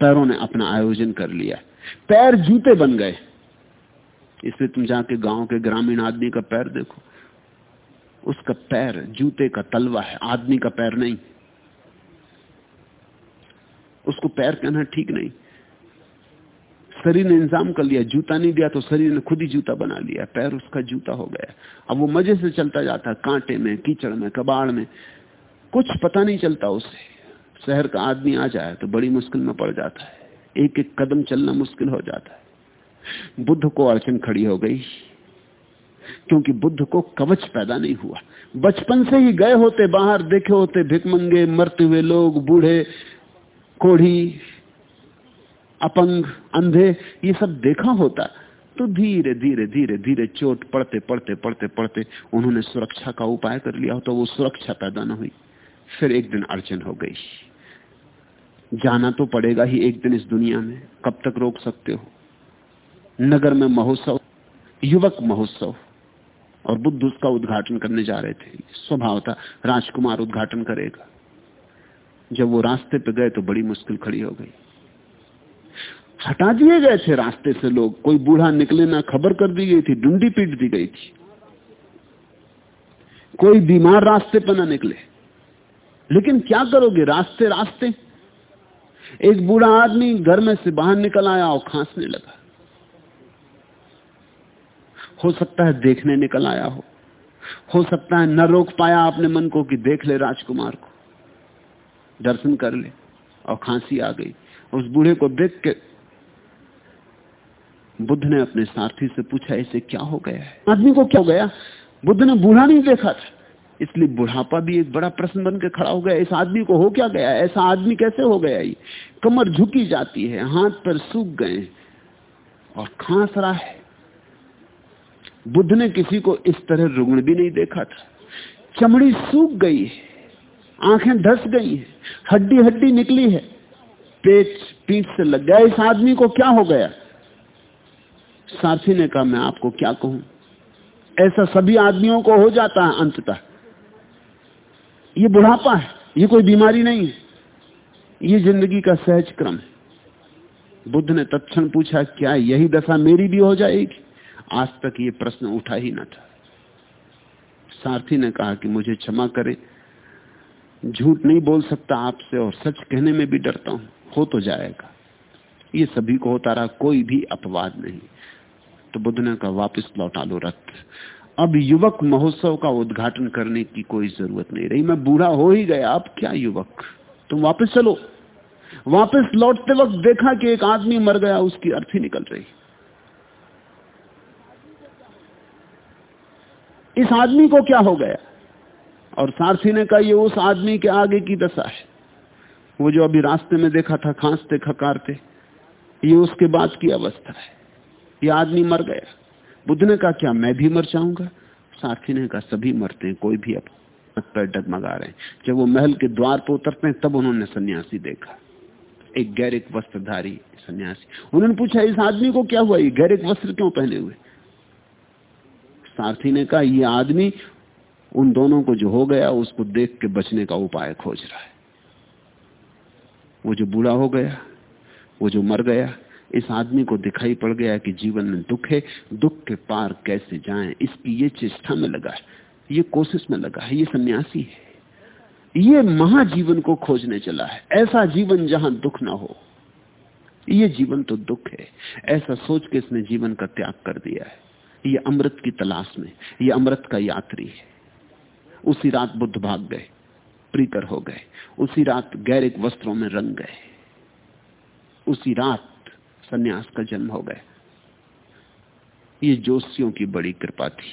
पैरों ने अपना आयोजन कर लिया। पैर जूते बन गए। इसलिए तुम जाके गाँव के ग्रामीण आदमी का पैर देखो। उसका पैर जूते का तलवा है, आदमी का पैर नहीं। उसको पैर कहना ठीक नहीं। शरीर ने इंतज़ाम कर लिया, जूता नहीं दिया तो शरीर ने खुद ही जूता बना लिया। पैर उसका जूता हो गया। अब वो मज़े से चलता जाता कांटे में, कीचड़ में, कबाड़ में। कुछ पता नहीं चलता उसे शहर का आदमी आ जाए तो बड़ी मुश्किल में पड़ जाता है। एक एक कदम चलना मुश्किल हो जाता है। बुद्ध को अड़चन खड़ी हो गई। क्योंकि बुद्ध को कवच पैदा नहीं हुआ। बचपन से ही गए होते, बाहर देखे होते, भिकमंगे, मरते हुए लोग, बूढ़े, कोढ़ी, अपंग, अंधे, ये सब देखा होता। तो धीरे धीरे धीरे धीरे चोट पड़ते पड़ते पड़ते पड़ते उन्होंने सुरक्षा का उपाय कर लिया तो वो सुरक्षा पैदा न हुई। फिर एक दिन अड़चन हो गई। जाना तो पड़ेगा ही एक दिन इस दुनिया में। कब तक रोक सकते हो? नगर में महोत्सव, युवक महोत्सव, और बुद्ध उसका उद्घाटन करने जा रहे थे। स्वभाव था, राजकुमार उद्घाटन करेगा। जब वो रास्ते पे गए तो बड़ी मुश्किल खड़ी हो गई। हटा दिए गए थे रास्ते से लोग। कोई बूढ़ा निकले ना खबर कर दी गई थी, डुंडी पीट दी गई थी। कोई बीमार रास्ते पर ना निकले। लेकिन क्या करोगे? रास्ते रास्ते। एक बूढ़ा आदमी घर में से बाहर निकल आया और खांसने लगा। हो सकता है देखने निकल आया हो। हो सकता है न रोक पाया अपने मन को कि देख ले राजकुमार को। दर्शन कर ले और खांसी आ गई। उस बूढ़े को देख के बुद्ध ने अपने साथी से पूछा इसे क्या हो गया है? आदमी को क्या हो गया? बुद्ध ने बूढ़ा नहीं देखा था। इसलिए बुढ़ापा भी एक बड़ा प्रश्न बन के खड़ा हो गया, इस आदमी को हो क्या गया? ऐसा आदमी कैसे हो गया ये? कमर झुकी जाती है, हाथ पर सूख गए और खांस रहा है। बुद्ध ने किसी को इस तरह रुग्ण भी नहीं देखा था। चमड़ी सूख गई है, आँखें धस गई है हड्डी हड्डी निकली है। पेट पीठ से लग गया, इस आदमी को क्या हो गया? साथी ने कहा, मैं आपको क्या कहूँ? ऐसा सभी आदमियों को हो जाता है अंततः। ये बुढ़ापा है, ये कोई बीमारी नहीं है। ये ज़िंदगी का सहज क्रम है। बुद्ध ने तत्क्षण पूछा, क्या यही दशा मेरी भी हो जाएगी? आज तक ये प्रश्न उठा ही ना था। सारथी ने कहा कि मुझे क्षमा करे। झूठ नहीं बोल सकता आपसे और सच कहने में भी डरता हूँ। हो तो जाएगा। ये सभी को होता रहा कोई भी अपवाद नहीं। तो बुद्ध ने कहा, वापिस लौटा लो रथ। अब युवक महोत्सव का उद्घाटन करने की कोई ज़रूरत नहीं रही। मैं बूढ़ा हो ही गया, अब क्या युवक? तुम वापस चलो। वापस लौटते वक्त देखा कि एक आदमी मर गया, उसकी अर्थी निकल रही। इस आदमी को क्या हो गया? और सारथी ने कहा, ये उस आदमी के आगे की दशा है। वो जो अभी रास्ते में देखा था, खांसते, खकारते, ये उसके बाद की अवस्था है। ये आदमी मर गया। बुद्ध ने कहा, क्या मैं भी मर जाऊँगा? सारथी ने कहा, सभी मरते हैं, कोई भी अब पर डगमगा रहे हैं। जब वो महल के द्वार पर उतरते हैं, तब उन्होंने सन्यासी देखा। एक गैरिक वस्त्रधारी सन्यासी। उन्होंने पूछा, इस आदमी को क्या हुआ? ये गैरिक वस्त्र क्यों पहने हुए? सारथी ने कहा यह आदमी उन दोनों को जो हो गया, उसको देख के बचने का उपाय खोज रहा है। वो जो बूढ़ा हो गया, वो जो मर गया इस आदमी को दिखाई पड़ गया कि जीवन में दुख है, दुख के पार कैसे जाएँ, इसकी ये चेष्टा में लगा है, ये कोशिश में लगा है, ये सन्यासी है। ये महाजीवन को खोजने चला है। ऐसा जीवन जहाँ दुख ना हो, ये जीवन तो दुख है। ऐसा सोच के इसने जीवन का त्याग कर दिया है। ये अमृत की तलाश में, ये अमृत का यात्री है। उसी रात बुद्ध भाग गए प्रीतर हो गए। उसी रात गैरिक वस्त्रों में रंग गए। उसी रात सन्यास का जन्म हो गया। ये जोशियों की बड़ी कृपा थी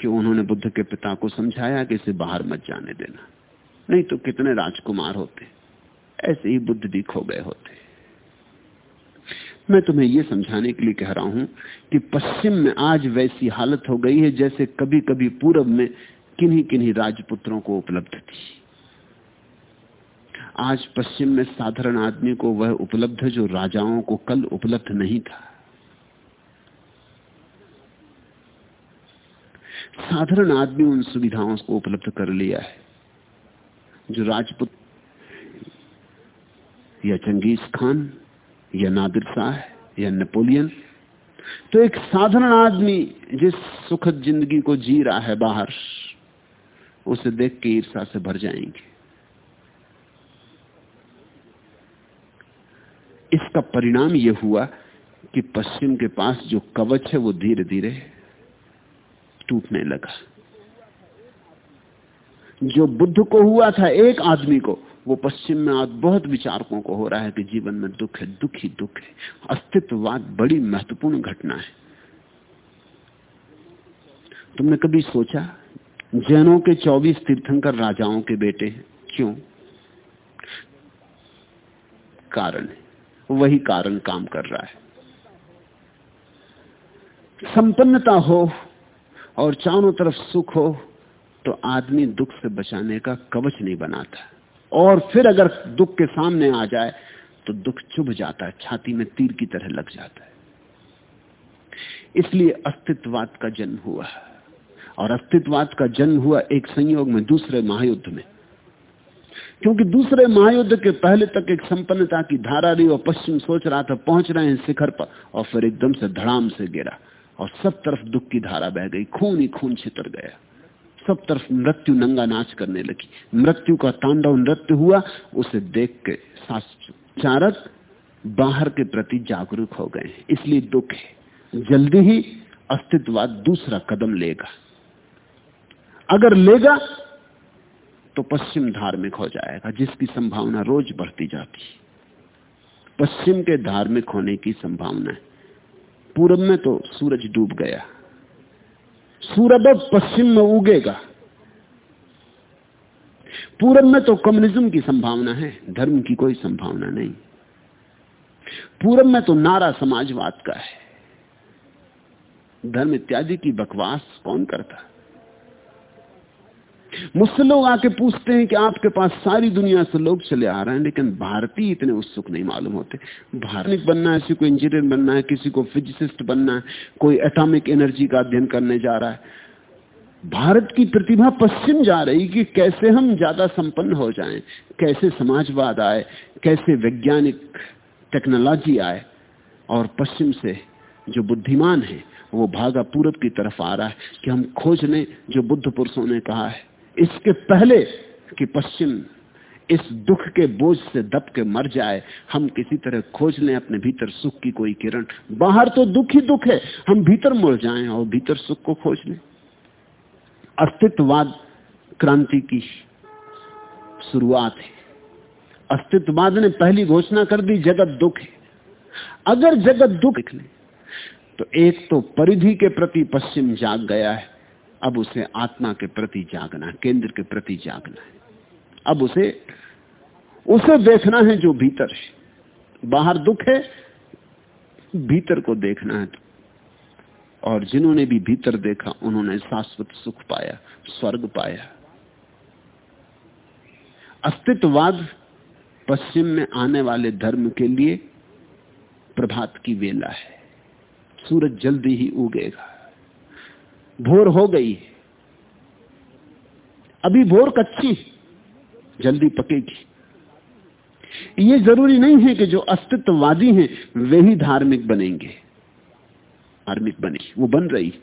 कि उन्होंने बुद्ध के पिता को समझाया कि इसे बाहर मत जाने देना। नहीं तो कितने राजकुमार होते, ऐसे ही बुद्ध भी खो गए होते। मैं तुम्हें यह समझाने के लिए कह रहा हूँ कि पश्चिम में आज वैसी हालत हो गई है जैसे कभी कभी पूरब में किन्हीं किन्हीं राजपुत्रों को उपलब्ध थी। आज पश्चिम में साधारण आदमी को वह उपलब्ध है जो राजाओं को कल उपलब्ध नहीं था। साधारण आदमी उन सुविधाओं को उपलब्ध कर लिया है, जो राजपुत या चंगेज खान, या नादिर शाह, या नेपोलियन। तो एक साधारण आदमी जिस सुखद ज़िंदगी को जी रहा है बाहर, उसे देख के ईर्षा से भर जाएँगे। इसका परिणाम यह हुआ कि पश्चिम के पास जो कवच है वो धीरे धीरे टूटने लगा। जो बुद्ध को हुआ था एक आदमी को, वो पश्चिम में आज बहुत विचारकों को हो रहा है कि जीवन में दुख है, दुख ही दुख है। अस्तित्ववाद बड़ी महत्वपूर्ण घटना है। तुमने कभी सोचा, जैनों के 24 तीर्थंकर राजाओं के बेटे हैं, क्यों? कारण है। वही कारण काम कर रहा है। संपन्नता हो और चारों तरफ़ सुख हो तो आदमी दुख से बचाने का कवच नहीं बनाता। और फिर अगर दुख के सामने आ जाए तो दुख चुभ जाता है, छाती में तीर की तरह लग जाता है। इसलिए अस्तित्ववाद का जन्म हुआ। और अस्तित्ववाद का जन्म हुआ एक संयोग में दूसरे महायुद्ध में। क्योंकि दूसरे महायुद्ध के पहले तक एक संपन्नता की धारा रही और पश्चिम सोच रहा था, पहुँच रहे हैं शिखर पर और फिर एकदम से धड़ाम से गिरा और सब तरफ़ दुख की धारा बह गई, खून ही खून छितर गया। सब तरफ़ मृत्यु नंगा नाच करने लगी। मृत्यु का तांडव नृत्य हुआ, उसे देख के चारक बाहर के प्रति जागरूक हो गए इसलिए दुख है। जल्दी ही अस्तित्ववाद दूसरा कदम लेगा। अगर लेगा तो पश्चिम धार्मिक हो जाएगा जिसकी संभावना रोज बढ़ती जाती पश्चिम के धार्मिक होने की संभावना पूरब में तो सूरज डूब गया। सूरज अब पश्चिम में उगेगा। पूरब में तो कम्युनिज्म की संभावना है, धर्म की कोई संभावना नहीं। पूरब में तो नारा समाजवाद का है। धर्म इत्यादि की बकवास कौन करता? मुझसे लोग आके पूछते हैं कि आपके पास सारी दुनिया से लोग चले आ रहे हैं लेकिन भारतीय इतने उत्सुक नहीं मालूम होते। भारत बनना है किसी को इंजीनियर बनना है किसी को फिजिसिस्ट बनना है कोई एटॉमिक एनर्जी का अध्ययन करने जा रहा है। भारत की प्रतिभा पश्चिम जा रही कि कैसे हम ज़्यादा संपन्न हो जाएँ, कैसे समाजवाद आए कैसे वैज्ञानिक टेक्नोलॉजी आए और पश्चिम से जो बुद्धिमान है वो भागा पूरब की तरफ़ आ रहा है कि हम खोज लें जो बुद्ध पुरुषों ने कहा है। इसके पहले कि पश्चिम इस दुख के बोझ से दब के मर जाए, हम किसी तरह खोज लें अपने भीतर सुख की कोई किरण। बाहर तो दुख ही दुख है, हम भीतर मुड़ जाएँ और भीतर सुख को खोज लें। अस्तित्ववाद क्रांति की शुरुआत है। अस्तित्ववाद ने पहली घोषणा कर दी, जगत दुख है। अगर जगत दुख निकले तो एक तो परिधि के प्रति पश्चिम जाग गया है। अब उसे आत्मा के प्रति जागना केंद्र के प्रति जागना है। अब उसे उसे देखना है जो भीतर है। बाहर दुख है, भीतर को देखना है। और जिन्होंने भी भीतर देखा, उन्होंने शाश्वत सुख पाया, स्वर्ग पाया। अस्तित्ववाद पश्चिम में आने वाले धर्म के लिए प्रभात की वेला है। सूरज जल्दी ही उगेगा। भोर हो गई। अभी भोर कच्ची जल्दी पकेगी। ये ज़रूरी नहीं है कि जो अस्तित्ववादी हैं वे ही धार्मिक बनेंगे। धार्मिक बने वो बन रही।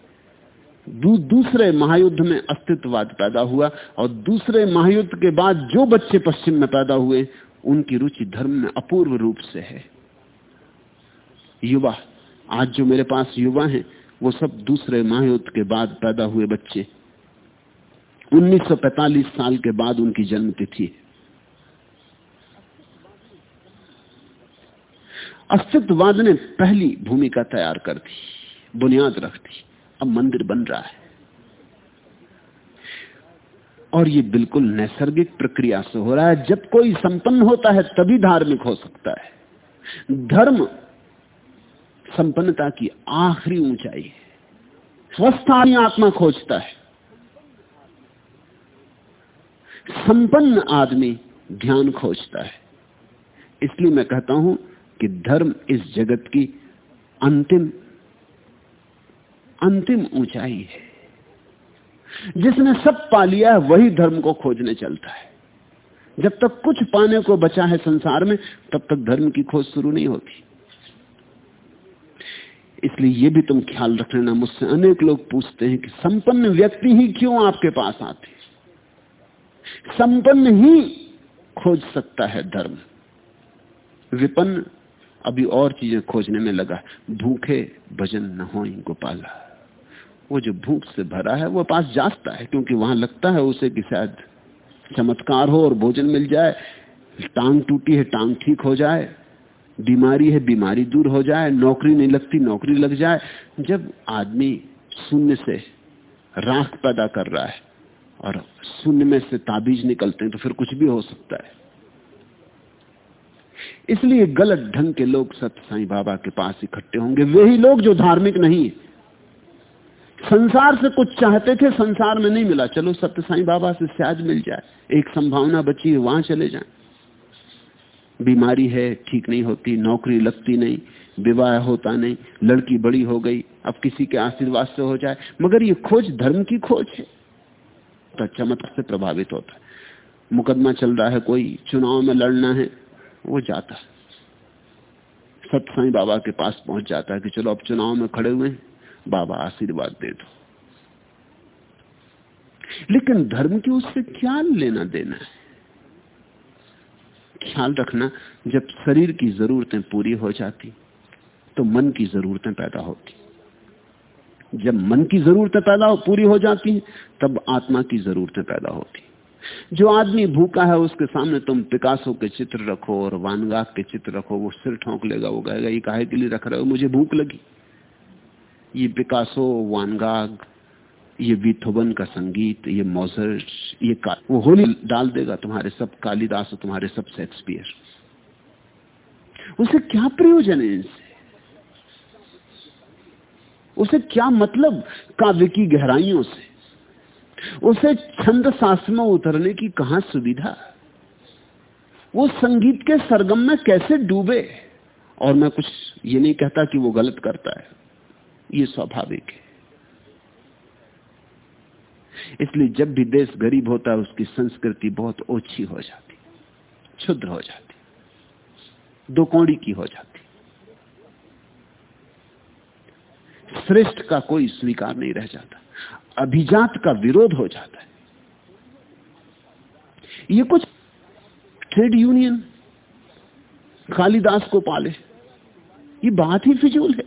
दू, दूसरे महायुद्ध में अस्तित्ववाद पैदा हुआ और दूसरे महायुद्ध के बाद जो बच्चे पश्चिम में पैदा हुए उनकी रुचि धर्म में अपूर्व रूप से है। युवा आज जो मेरे पास युवा हैं वो सब दूसरे महायुद्ध के बाद पैदा हुए बच्चे। 1945 साल के बाद उनकी जन्म तिथि अस्तित्ववाद ने पहली भूमिका तैयार कर दी, बुनियाद रख दी। अब मंदिर बन रहा है। और ये बिल्कुल नैसर्गिक प्रक्रिया से हो रहा है। जब कोई संपन्न होता है, तभी धार्मिक हो सकता है। धर्म संपन्नता की आखिरी ऊंचाई है। स्वस्थ आदमी आत्मा खोजता है। संपन्न आदमी ध्यान खोजता है। इसलिए मैं कहता हूँ कि धर्म इस जगत की अंतिम अंतिम ऊंचाई है। जिसने सब पा लिया है, वही धर्म को खोजने चलता है। जब तक कुछ पाने को बचा है संसार में, तब तक धर्म की खोज शुरू नहीं होती। इसलिए यह भी तुम ख्याल रख लेना मुझसे। अनेक लोग पूछते हैं कि संपन्न व्यक्ति ही क्यों आपके पास आते संपन्न ही खोज सकता है धर्म। विपन्न, अभी और चीज़ें खोजने में लगा। भूखे भजन न हो गोपाला। वो जो भूख से भरा है, वो पास जाता है, क्योंकि वहाँ लगता है उसे कि शायद चमत्कार हो और भोजन मिल जाए। टांग टूटी है, टांग ठीक हो जाए। बीमारी है, बीमारी दूर हो जाए, नौकरी नहीं लगती, नौकरी लग जाए। जब आदमी शून्य से राख पैदा कर रहा है और शून्य में से ताबीज निकलते हैं तो फिर कुछ भी हो सकता है। इसलिए गलत ढंग के लोग सत्य साईं बाबा के पास इकट्ठे होंगे। वही लोग जो धार्मिक नहीं संसार से कुछ चाहते थे, संसार में नहीं मिला। चलो सत्य साईं बाबा से शायद मिल जाए। एक संभावना बची है, वहाँ चले जाए। बीमारी है, ठीक नहीं होती, नौकरी लगती नहीं, विवाह होता नहीं, लड़की बड़ी हो गई, अब किसी के आशीर्वाद से हो जाए, मगर ये खोज धर्म की खोज है। तो चमत्कार से प्रभावित होता। है मुकदमा चल रहा है, कोई चुनाव में लड़ना है, वो जाता। है सत साई बाबा के पास पहुँच जाता है कि चलो अब चुनाव में खड़े हुए बाबा आशीर्वाद दे दो। लेकिन धर्म की उससे क्या लेना देना है? ख्याल रखना जब शरीर की जरूरतें पूरी हो जाती तो मन की जरूरतें पैदा होती। जब मन की जरूरतें पैदा हो, पूरी हो जाती तब आत्मा की जरूरतें पैदा होती। जो आदमी भूखा है उसके सामने तुम पिकासो के चित्र रखो और वानगाग के चित्र रखो वो सिर ठोंक लेगा वो कहेगा ये काहे के लिए रख रहे हो? मुझे भूख लगी। ये पिकासो वानगाग ये बीथोबन का संगीत, ये मोजर, ये वो होली डाल देगा तुम्हारे सब कालिदास तुम्हारे सब शेक्सपियर। उसे क्या प्रयोजन है इनसे? उसे क्या मतलब काव्य की गहराइयों से? उसे छंद शास्त्र में उतरने की कहा सुविधा? वो संगीत के सरगम में कैसे डूबे? और मैं कुछ ये नहीं कहता कि वो गलत करता है। ये स्वाभाविक है। इसलिए जब भी देश गरीब होता है, उसकी संस्कृति बहुत ओछी हो जाती क्षुद्र हो जाती दो कौड़ी की हो जाती श्रेष्ठ का कोई स्वीकार नहीं रह जाता, अभिजात का विरोध हो जाता है। ये कुछ ट्रेड यूनियन, कालिदास को पाले। ये बात ही फिजूल है।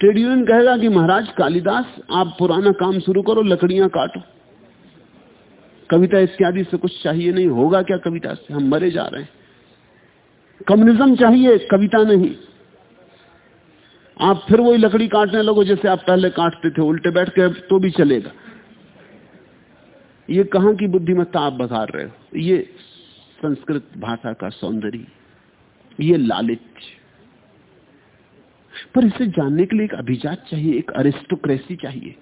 ट्रेड यूनियन कहेगा कि महाराज, कालिदास, आप पुराना काम शुरू करो, लकड़ियाँ काटो। कविता इत्यादि से कुछ चाहिए नहीं, होगा क्या कविता से? हम मरे जा रहे हैं। कम्युनिज्म चाहिए, कविता नहीं। आप फिर वही लकड़ी काटने लगो जैसे आप पहले काटते थे, उल्टे बैठ के तो भी चलेगा। ये कहाँ की बुद्धिमत्ता आप बघार रहे हो? ये संस्कृत भाषा का सौंदर्य, ये लालिच। पर इसे जानने के लिए एक अभिजात चाहिए, एक अरिस्टोक्रेसी चाहिए।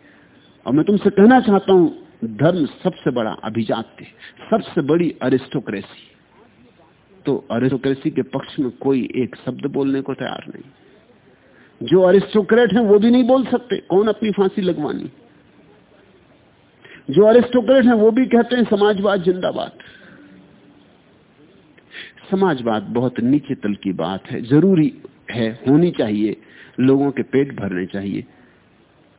और मैं तुमसे कहना चाहता हूँ धर्म सबसे बड़ा अभिजात थे सबसे बड़ी अरिस्टोक्रेसी तो अरिस्टोक्रेसी के पक्ष में कोई एक शब्द बोलने को तैयार नहीं। जो अरिस्टोक्रेट हैं वो भी नहीं बोल सकते, कौन अपनी फांसी लगवानी? जो अरिस्टोक्रेट हैं वो भी कहते हैं समाजवाद जिंदाबाद। समाजवाद बहुत नीचे तल की बात है, ज़रूरी है, होनी चाहिए, लोगों के पेट भरने चाहिए,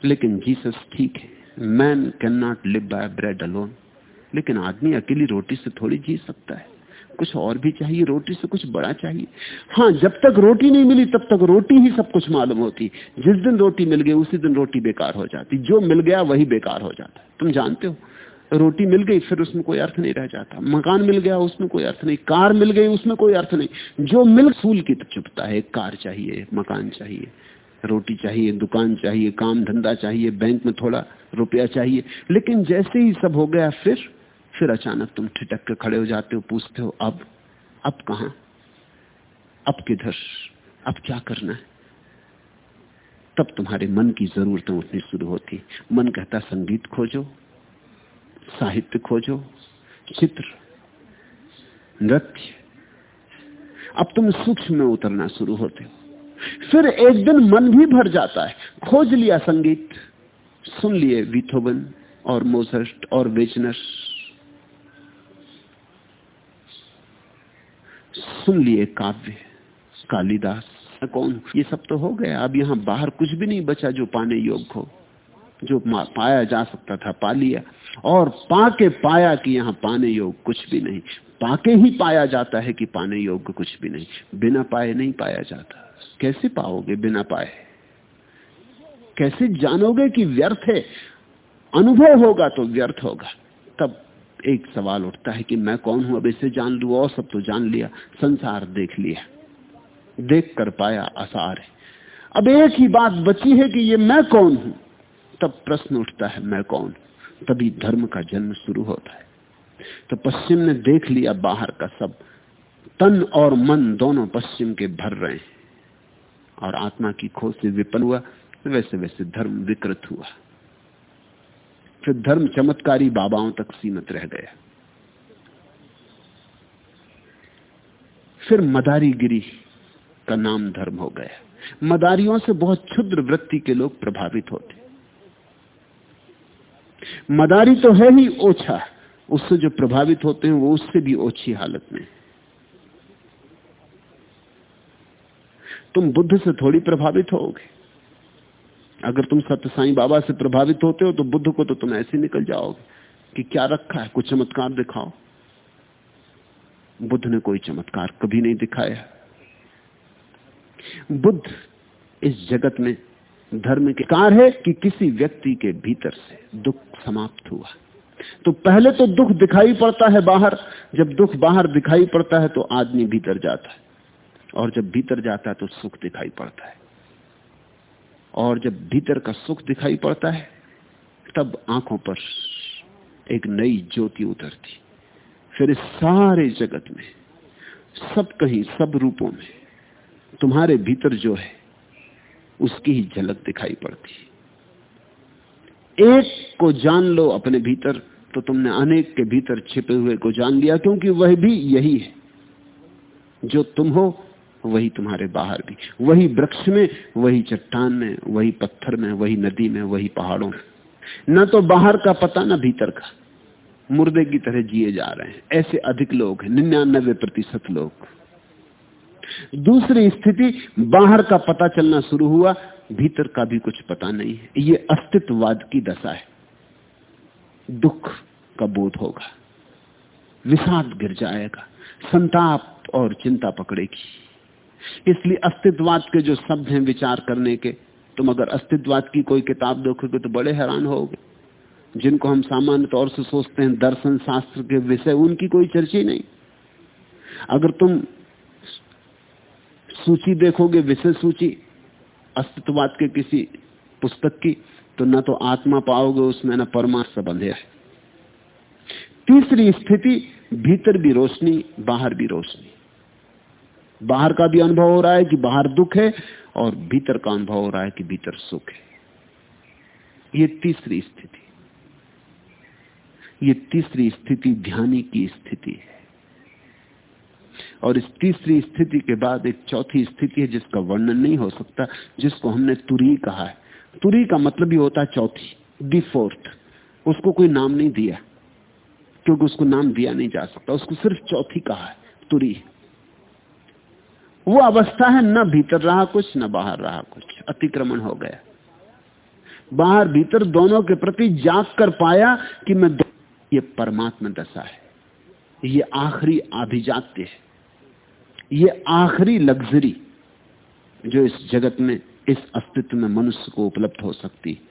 लेकिन जीसस ठीक है। Man can not live by bread alone लेकिन आदमी अकेली रोटी से थोड़ी जी सकता है। कुछ और भी चाहिए, रोटी से कुछ बड़ा चाहिए। हाँ जब तक रोटी नहीं मिली, तब तक रोटी ही सब कुछ मालूम होती। जिस दिन रोटी मिल गई, उसी दिन रोटी बेकार हो जाती। जो मिल गया, वही बेकार हो जाता। तुम जानते हो? रोटी मिल गई, फिर उसमें कोई अर्थ नहीं रह जाता। मकान मिल गया, उसमें कोई अर्थ नहीं। कार मिल गई, उसमें कोई अर्थ नहीं। जो मिल, फूल की चुपता है। कार चाहिए मकान चाहिए। रोटी चाहिए, दुकान चाहिए, काम धंधा चाहिए, बैंक में थोड़ा रुपया चाहिए। लेकिन जैसे ही सब हो गया, फिर फिर अचानक तुम ठिटक के खड़े हो जाते हो, पूछते हो, अब अब कहा? अब किधर? अब क्या करना है? तब तुम्हारे मन की जरूरतें उठनी शुरू होती। मन कहता, संगीत खोजो, साहित्य खोजो, चित्र, नृत्य। अब तुम सूक्ष्म में उतरना शुरू होते हो। फिर एक दिन मन भी भर जाता है। खोज लिया संगीत, सुन लिए विथोबन और मोजर्ट और वेचनर सुन लिए काव्य, कालिदास, कौन? ये सब तो हो गया। अब यहाँ बाहर कुछ भी नहीं बचा जो पाने योग्य हो, जो पाया जा सकता था, पा लिया। और पाके पाया कि यहाँ पाने योग कुछ भी नहीं। पाके ही पाया जाता है कि पाने योग्य कुछ भी नहीं। बिना पाए नहीं पाया जाता। कैसे पाओगे बिना पाए? कैसे जानोगे कि व्यर्थ है? अनुभव होगा तो व्यर्थ होगा। तब एक सवाल उठता है कि मैं कौन हूँ? अब इसे जान लू, और सब तो जान लिया, संसार देख लिया। देख कर पाया, आसार है। अब एक ही बात बची है कि ये मैं कौन हूँ? तब प्रश्न उठता है, मैं कौन? तभी धर्म का जन्म शुरू होता है। तो पश्चिम ने देख लिया बाहर का सब। तन और मन दोनों पश्चिम के भर रहे हैं। और आत्मा की खोज से विपन हुआ, वैसे वैसे धर्म विकृत हुआ। फिर धर्म चमत्कारी बाबाओं तक सीमित रह गया। फिर मदारीगिरी का नाम धर्म हो गया। मदारियों से बहुत क्षुद्र वृत्ति के लोग प्रभावित होते। मदारी तो है ही ओछा। उससे जो प्रभावित होते हैं, वो उससे भी ओछी हालत में तुम बुद्ध से थोड़ी प्रभावित होगे अगर तुम सत्य साई बाबा से प्रभावित होते हो तो बुद्ध को तो तुम ऐसे निकल जाओगे कि क्या रखा है, कुछ चमत्कार दिखाओ। बुद्ध ने कोई चमत्कार कभी नहीं दिखाया। बुद्ध इस जगत में धर्म के कार है कि किसी व्यक्ति के भीतर से दुख समाप्त हुआ। तो पहले तो दुख दिखाई पड़ता है बाहर। जब दुख बाहर दिखाई पड़ता है तो आदमी भीतर जाता है। और जब भीतर जाता है तो सुख दिखाई पड़ता है। और जब भीतर का सुख दिखाई पड़ता है, तब आँखों पर एक नई ज्योति उतरती। फिर इस सारे जगत में, सब कहीं, सब रूपों में, तुम्हारे भीतर जो है, उसकी ही झलक दिखाई पड़ती। एक को जान लो अपने भीतर तो तुमने अनेक के भीतर छिपे हुए को जान लिया, क्योंकि वह भी यही है। जो तुम हो वही तुम्हारे बाहर भी। वही वृक्ष में, वही चट्टान में, वही पत्थर में, वही नदी में, वही पहाड़ों में। न तो बाहर का पता, न भीतर का। मुर्दे की तरह जिए जा रहे हैं। ऐसे अधिक लोग हैं, निन्यानबे प्रतिशत लोग। दूसरी स्थिति, बाहर का पता चलना शुरू हुआ, भीतर का भी कुछ पता नहीं है। ये अस्तित्ववाद की दशा है। दुख का बोध होगा। विषाद गिर जाएगा। संताप और चिंता पकड़ेगी। इसलिए अस्तित्ववाद के जो शब्द हैं विचार करने के, तुम अगर अस्तित्ववाद की कोई किताब देखोगे तो बड़े हैरान होगे। जिनको हम सामान्य तौर से सोचते हैं, दर्शन शास्त्र के विषय, उनकी कोई चर्चा नहीं। अगर तुम सूची देखोगे, विषय सूची, अस्तित्ववाद के किसी पुस्तक की तो न तो आत्मा पाओगे, उसमें न परमात्मा संबंध है। तीसरी स्थिति, भीतर भी रोशनी, बाहर भी रोशनी। बाहर का भी अनुभव हो रहा है कि बाहर दुख है और भीतर का अनुभव हो रहा है कि भीतर सुख है। ये तीसरी स्थिति। ये तीसरी स्थिति ध्यानी की स्थिति है। और इस तीसरी स्थिति के बाद एक चौथी स्थिति है जिसका वर्णन नहीं हो सकता, जिसको हमने तुरी कहा है। तुरी का मतलब ही होता है चौथी, दी फोर्थ। उसको कोई नाम नहीं दिया, क्योंकि उसको नाम दिया नहीं जा सकता। उसको सिर्फ़ चौथी कहा है, तुरी। वो अवस्था है, न भीतर रहा कुछ, न बाहर रहा कुछ। अतिक्रमण हो गया। बाहर भीतर दोनों के प्रति जाग कर पाया कि मैं ये परमात्मा दशा है। ये आखिरी आभिजात्य है। ये आखिरी लग्जरी जो इस जगत में, इस अस्तित्व में मनुष्य को उपलब्ध हो सकती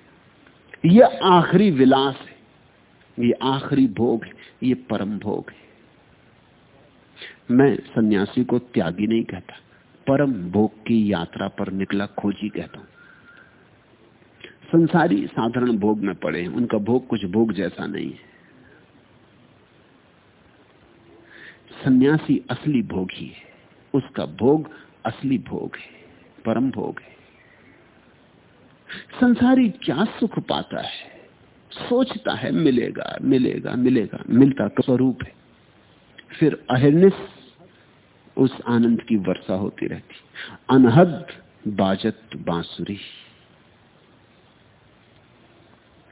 ये आखिरी विलास है। ये आखिरी भोग है। ये परम भोग है। मैं सन्यासी को त्यागी नहीं कहता। परम भोग की यात्रा पर निकला खोजी कहता हूँ। संसारी साधारण भोग में पड़े हैं, उनका भोग कुछ भोग जैसा नहीं है। सन्यासी असली भोगी है उसका भोग असली भोग है, परम भोग है। संसारी क्या सुख पाता है? सोचता है, मिलेगा मिलेगा मिलेगा, मिलता स्वरूप है। फिर अहिर्निस उस आनंद की वर्षा होती रहती। अनहद बाजत बांसुरी।